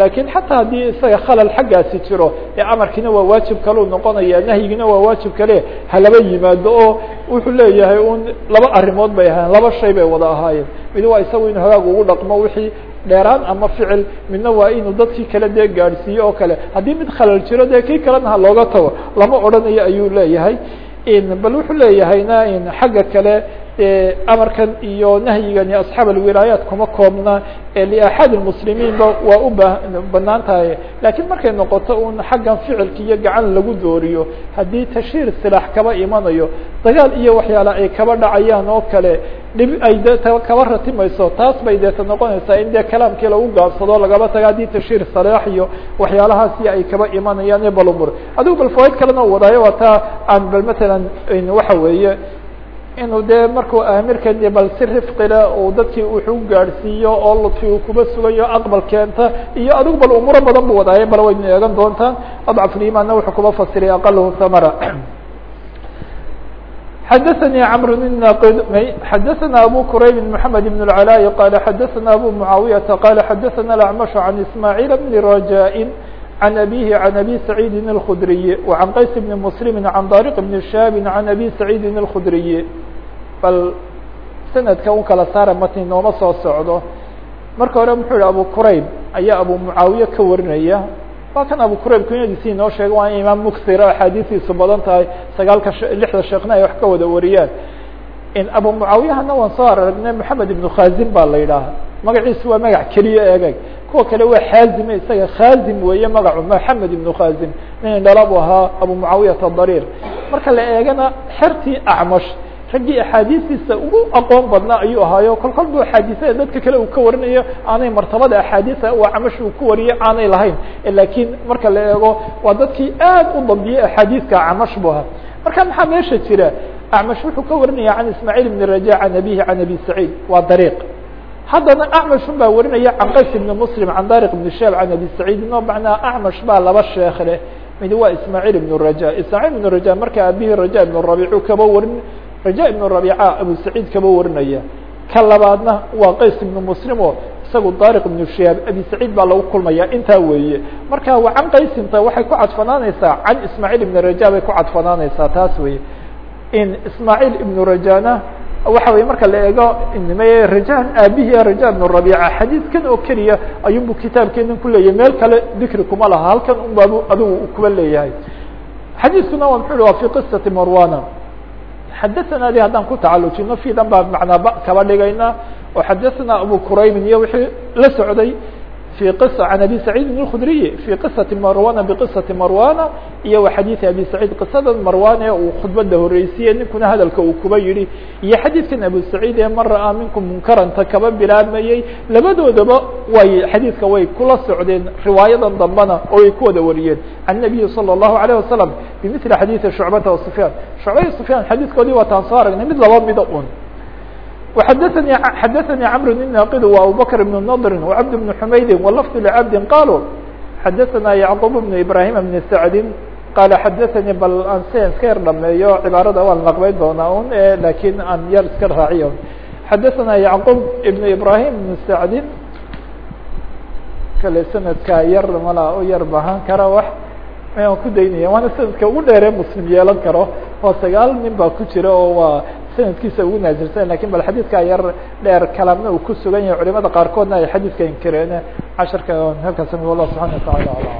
lakiin xataa haddii isaga khalal xaggaasi jiro ee amarkiina waa waajib kaleu noqonaya nahyigina waa waajib kale halaba yimaado oo wuxuu leeyahay un laba arrimood bay ahaayeen laba shay bay wada ahaayeen. Mid waa isagu inuu hagaag ugu dhaqmo wixii dheeraan ama ficil midna waa inuu dadkii kale dee gaadhsiiyo oo kale. Haddii mid khalal jiro dee kii kalena ha looga tago. Lama odhanayo ayuu leeyahay. Bal wuxuu leeyahayna xagga kale amarkan iyo nahyigani asxaab alwilaayaat kuma koobna liaxad muslimiinba waa u ba bannaan tahay. Lakiin markay noqoto un xaggan ficilka iyo gacan lagu dooriyo haddii tashiir silaax kaba imanayo dagaal iyo waxyaala ay kaba dhacayaan oo kale dhib ay de kaba ratimayso taas bay deeta noqonaysaa in dee kalaamkii lagu gaabsado lagaba taga haddii tashiir salaax iyo waxyaalahaasi ay kaba imanayaan iyo balumur. Adigu bal fawaaid kalena wadaayo waa aan bal matalan waxa weeye inuu dee markuu aamirkan bal si rifqile uu dadkii wuxuu gaadhsiiyo oo ludfi uu kuba sugayo aqbal keenta iyo adigu bal umuro badan bu wadaaye bal waynu eegan doontaan adcafulimaanna wuxuu kuba fasiray aqalahu thamara xadaثnي cمr الناqd xadaثna abو qrayb محamed بن العلاء qال xadaثna abو معaaوiyةa qال xadaثna الأعمش عن إسماعيل بن رجاء عن أbيه عن أbي سعيد الخdري وعن qays بن مسلم عن طارق بن شhاب عن أbي سعيد الخdري bal snadka u kala saara matni nooma soo socdo. Marka hore muxuu yihi abu qrayb ayaa abu معaawiye ka warinaya. Waa kan abu qrayb kunyadiisi inoo sheegay waa imaam muksir axaadiistiisu badan tahay sagaalka lixda sheekna ay wax ka wada wariyaan. Abu mucaawiyahana waan soo aragnay moxamed ibnu khazim baa la yidhaaha magaciisu waa magac keliya eegeg kuwa kale waa xaazime isaga khazim weeye magacu moxamed ibnu khazim nin indhala bu ahaa abu mucaawiyata dariir. Marka la eegana xertii acmash raggii axaadiistiisa ugu aqoon badnaa ayuu ahaayo. Kol kol bu axaadiisada dadka kale uu ka warinayo. Aanay martabada axaadiisa uu acmash uu ku wariyo aanay lahayn. Lakiin marka la eego waa dadkii aad u dambiyey axaadiiska acmash bu ahaa. Marka maxaa meesha jira? Acmash wuxuu ka warinaya can ismaaciil ibn raja can abihi can abi saciid. Waa dariiq. Haddana acmash un baa warinaya can qays ibni muslim can dariq ibn shaab can abi saciid. No macnaa acmash baa laba sheekh leh. Mid waa ismaaciil ibn raja. Ismaaciil ibn raja marka abihi raja ibn rabiicu kaba warin raja ibn rabiica abu saciid kaba warinaya. Ka labaadna waa qays ibnu muslim oo isagu dariq ibnu shaab abi saciid baa lagu kulmaya intaa weeye. Marka wa can qaysinta waxay ku cadfanaanaysaa can ismaaciil ibn raja bay ku cadfanaanaysaa taas weye in ismaaciil ibnu rajana waxa weye marka la eego inime rajan aabihi raja ibnu rabiica xadiidkan oo keliya ayuunbu kitaabkeenan ku leeyahay. Meel kale dikri kuma laha halkan un baabu adigu kuba leeyahay. Xadiiskuna waa muxuu waa fi qisati marwana xadaثna di haddaan ku tacalujino fidan baa macnaa ba kaba dhigayna oo xadaثna abu quraymin iyo wixii la socday في قصة عن أبي سعيد الخdري في قصة مروان بقصة مروان iyo و xadيث أبي سعيد قصada مروان ee uu khudbada horeysiye ninkuna hadalka uu kuba yihi iyo xadيثkan أبو سعيد ee man ra'aa minكم munkaranta kaba bilaabmayey labadoodaba way xadيثka way kula socdeen riwaayadan dambana oo ay ku wada wariyeen عن النبي صلى الله عليه وسلم بمثل xadيث شعبة وسفyان شعبة سفyان xadيثkoodii wataan soo aragnay mid laba mida un وxdثnي xdثnي cمر الناqd وأبوبكر بن نضر وعبد بن حمaيد ولفظ لعبد قالوا xdثnا يعقوب بن إبراهيم بن سعد qال xdثnي bal aan si iska yar dhameeyo cibaarada waan laqbay doonaa un lakin aan yar iska raaciyo xdثnا يعقوب بن إبراهيم بن سعد kale snadka yar mala u yar bahan kara wax ayaan ku daynaya waana sanadka ugu dheere muslim yeelan karo oo sagaal nin baa ku jira oo waa sanadkiisa ugu naasirsan laakiin bal xadiidka yar dheer kalaamna uu ku sugan yahay culimada qaarkoodna ay xadiidka inkireen casharka halkaasmi wallah subxana wa taala.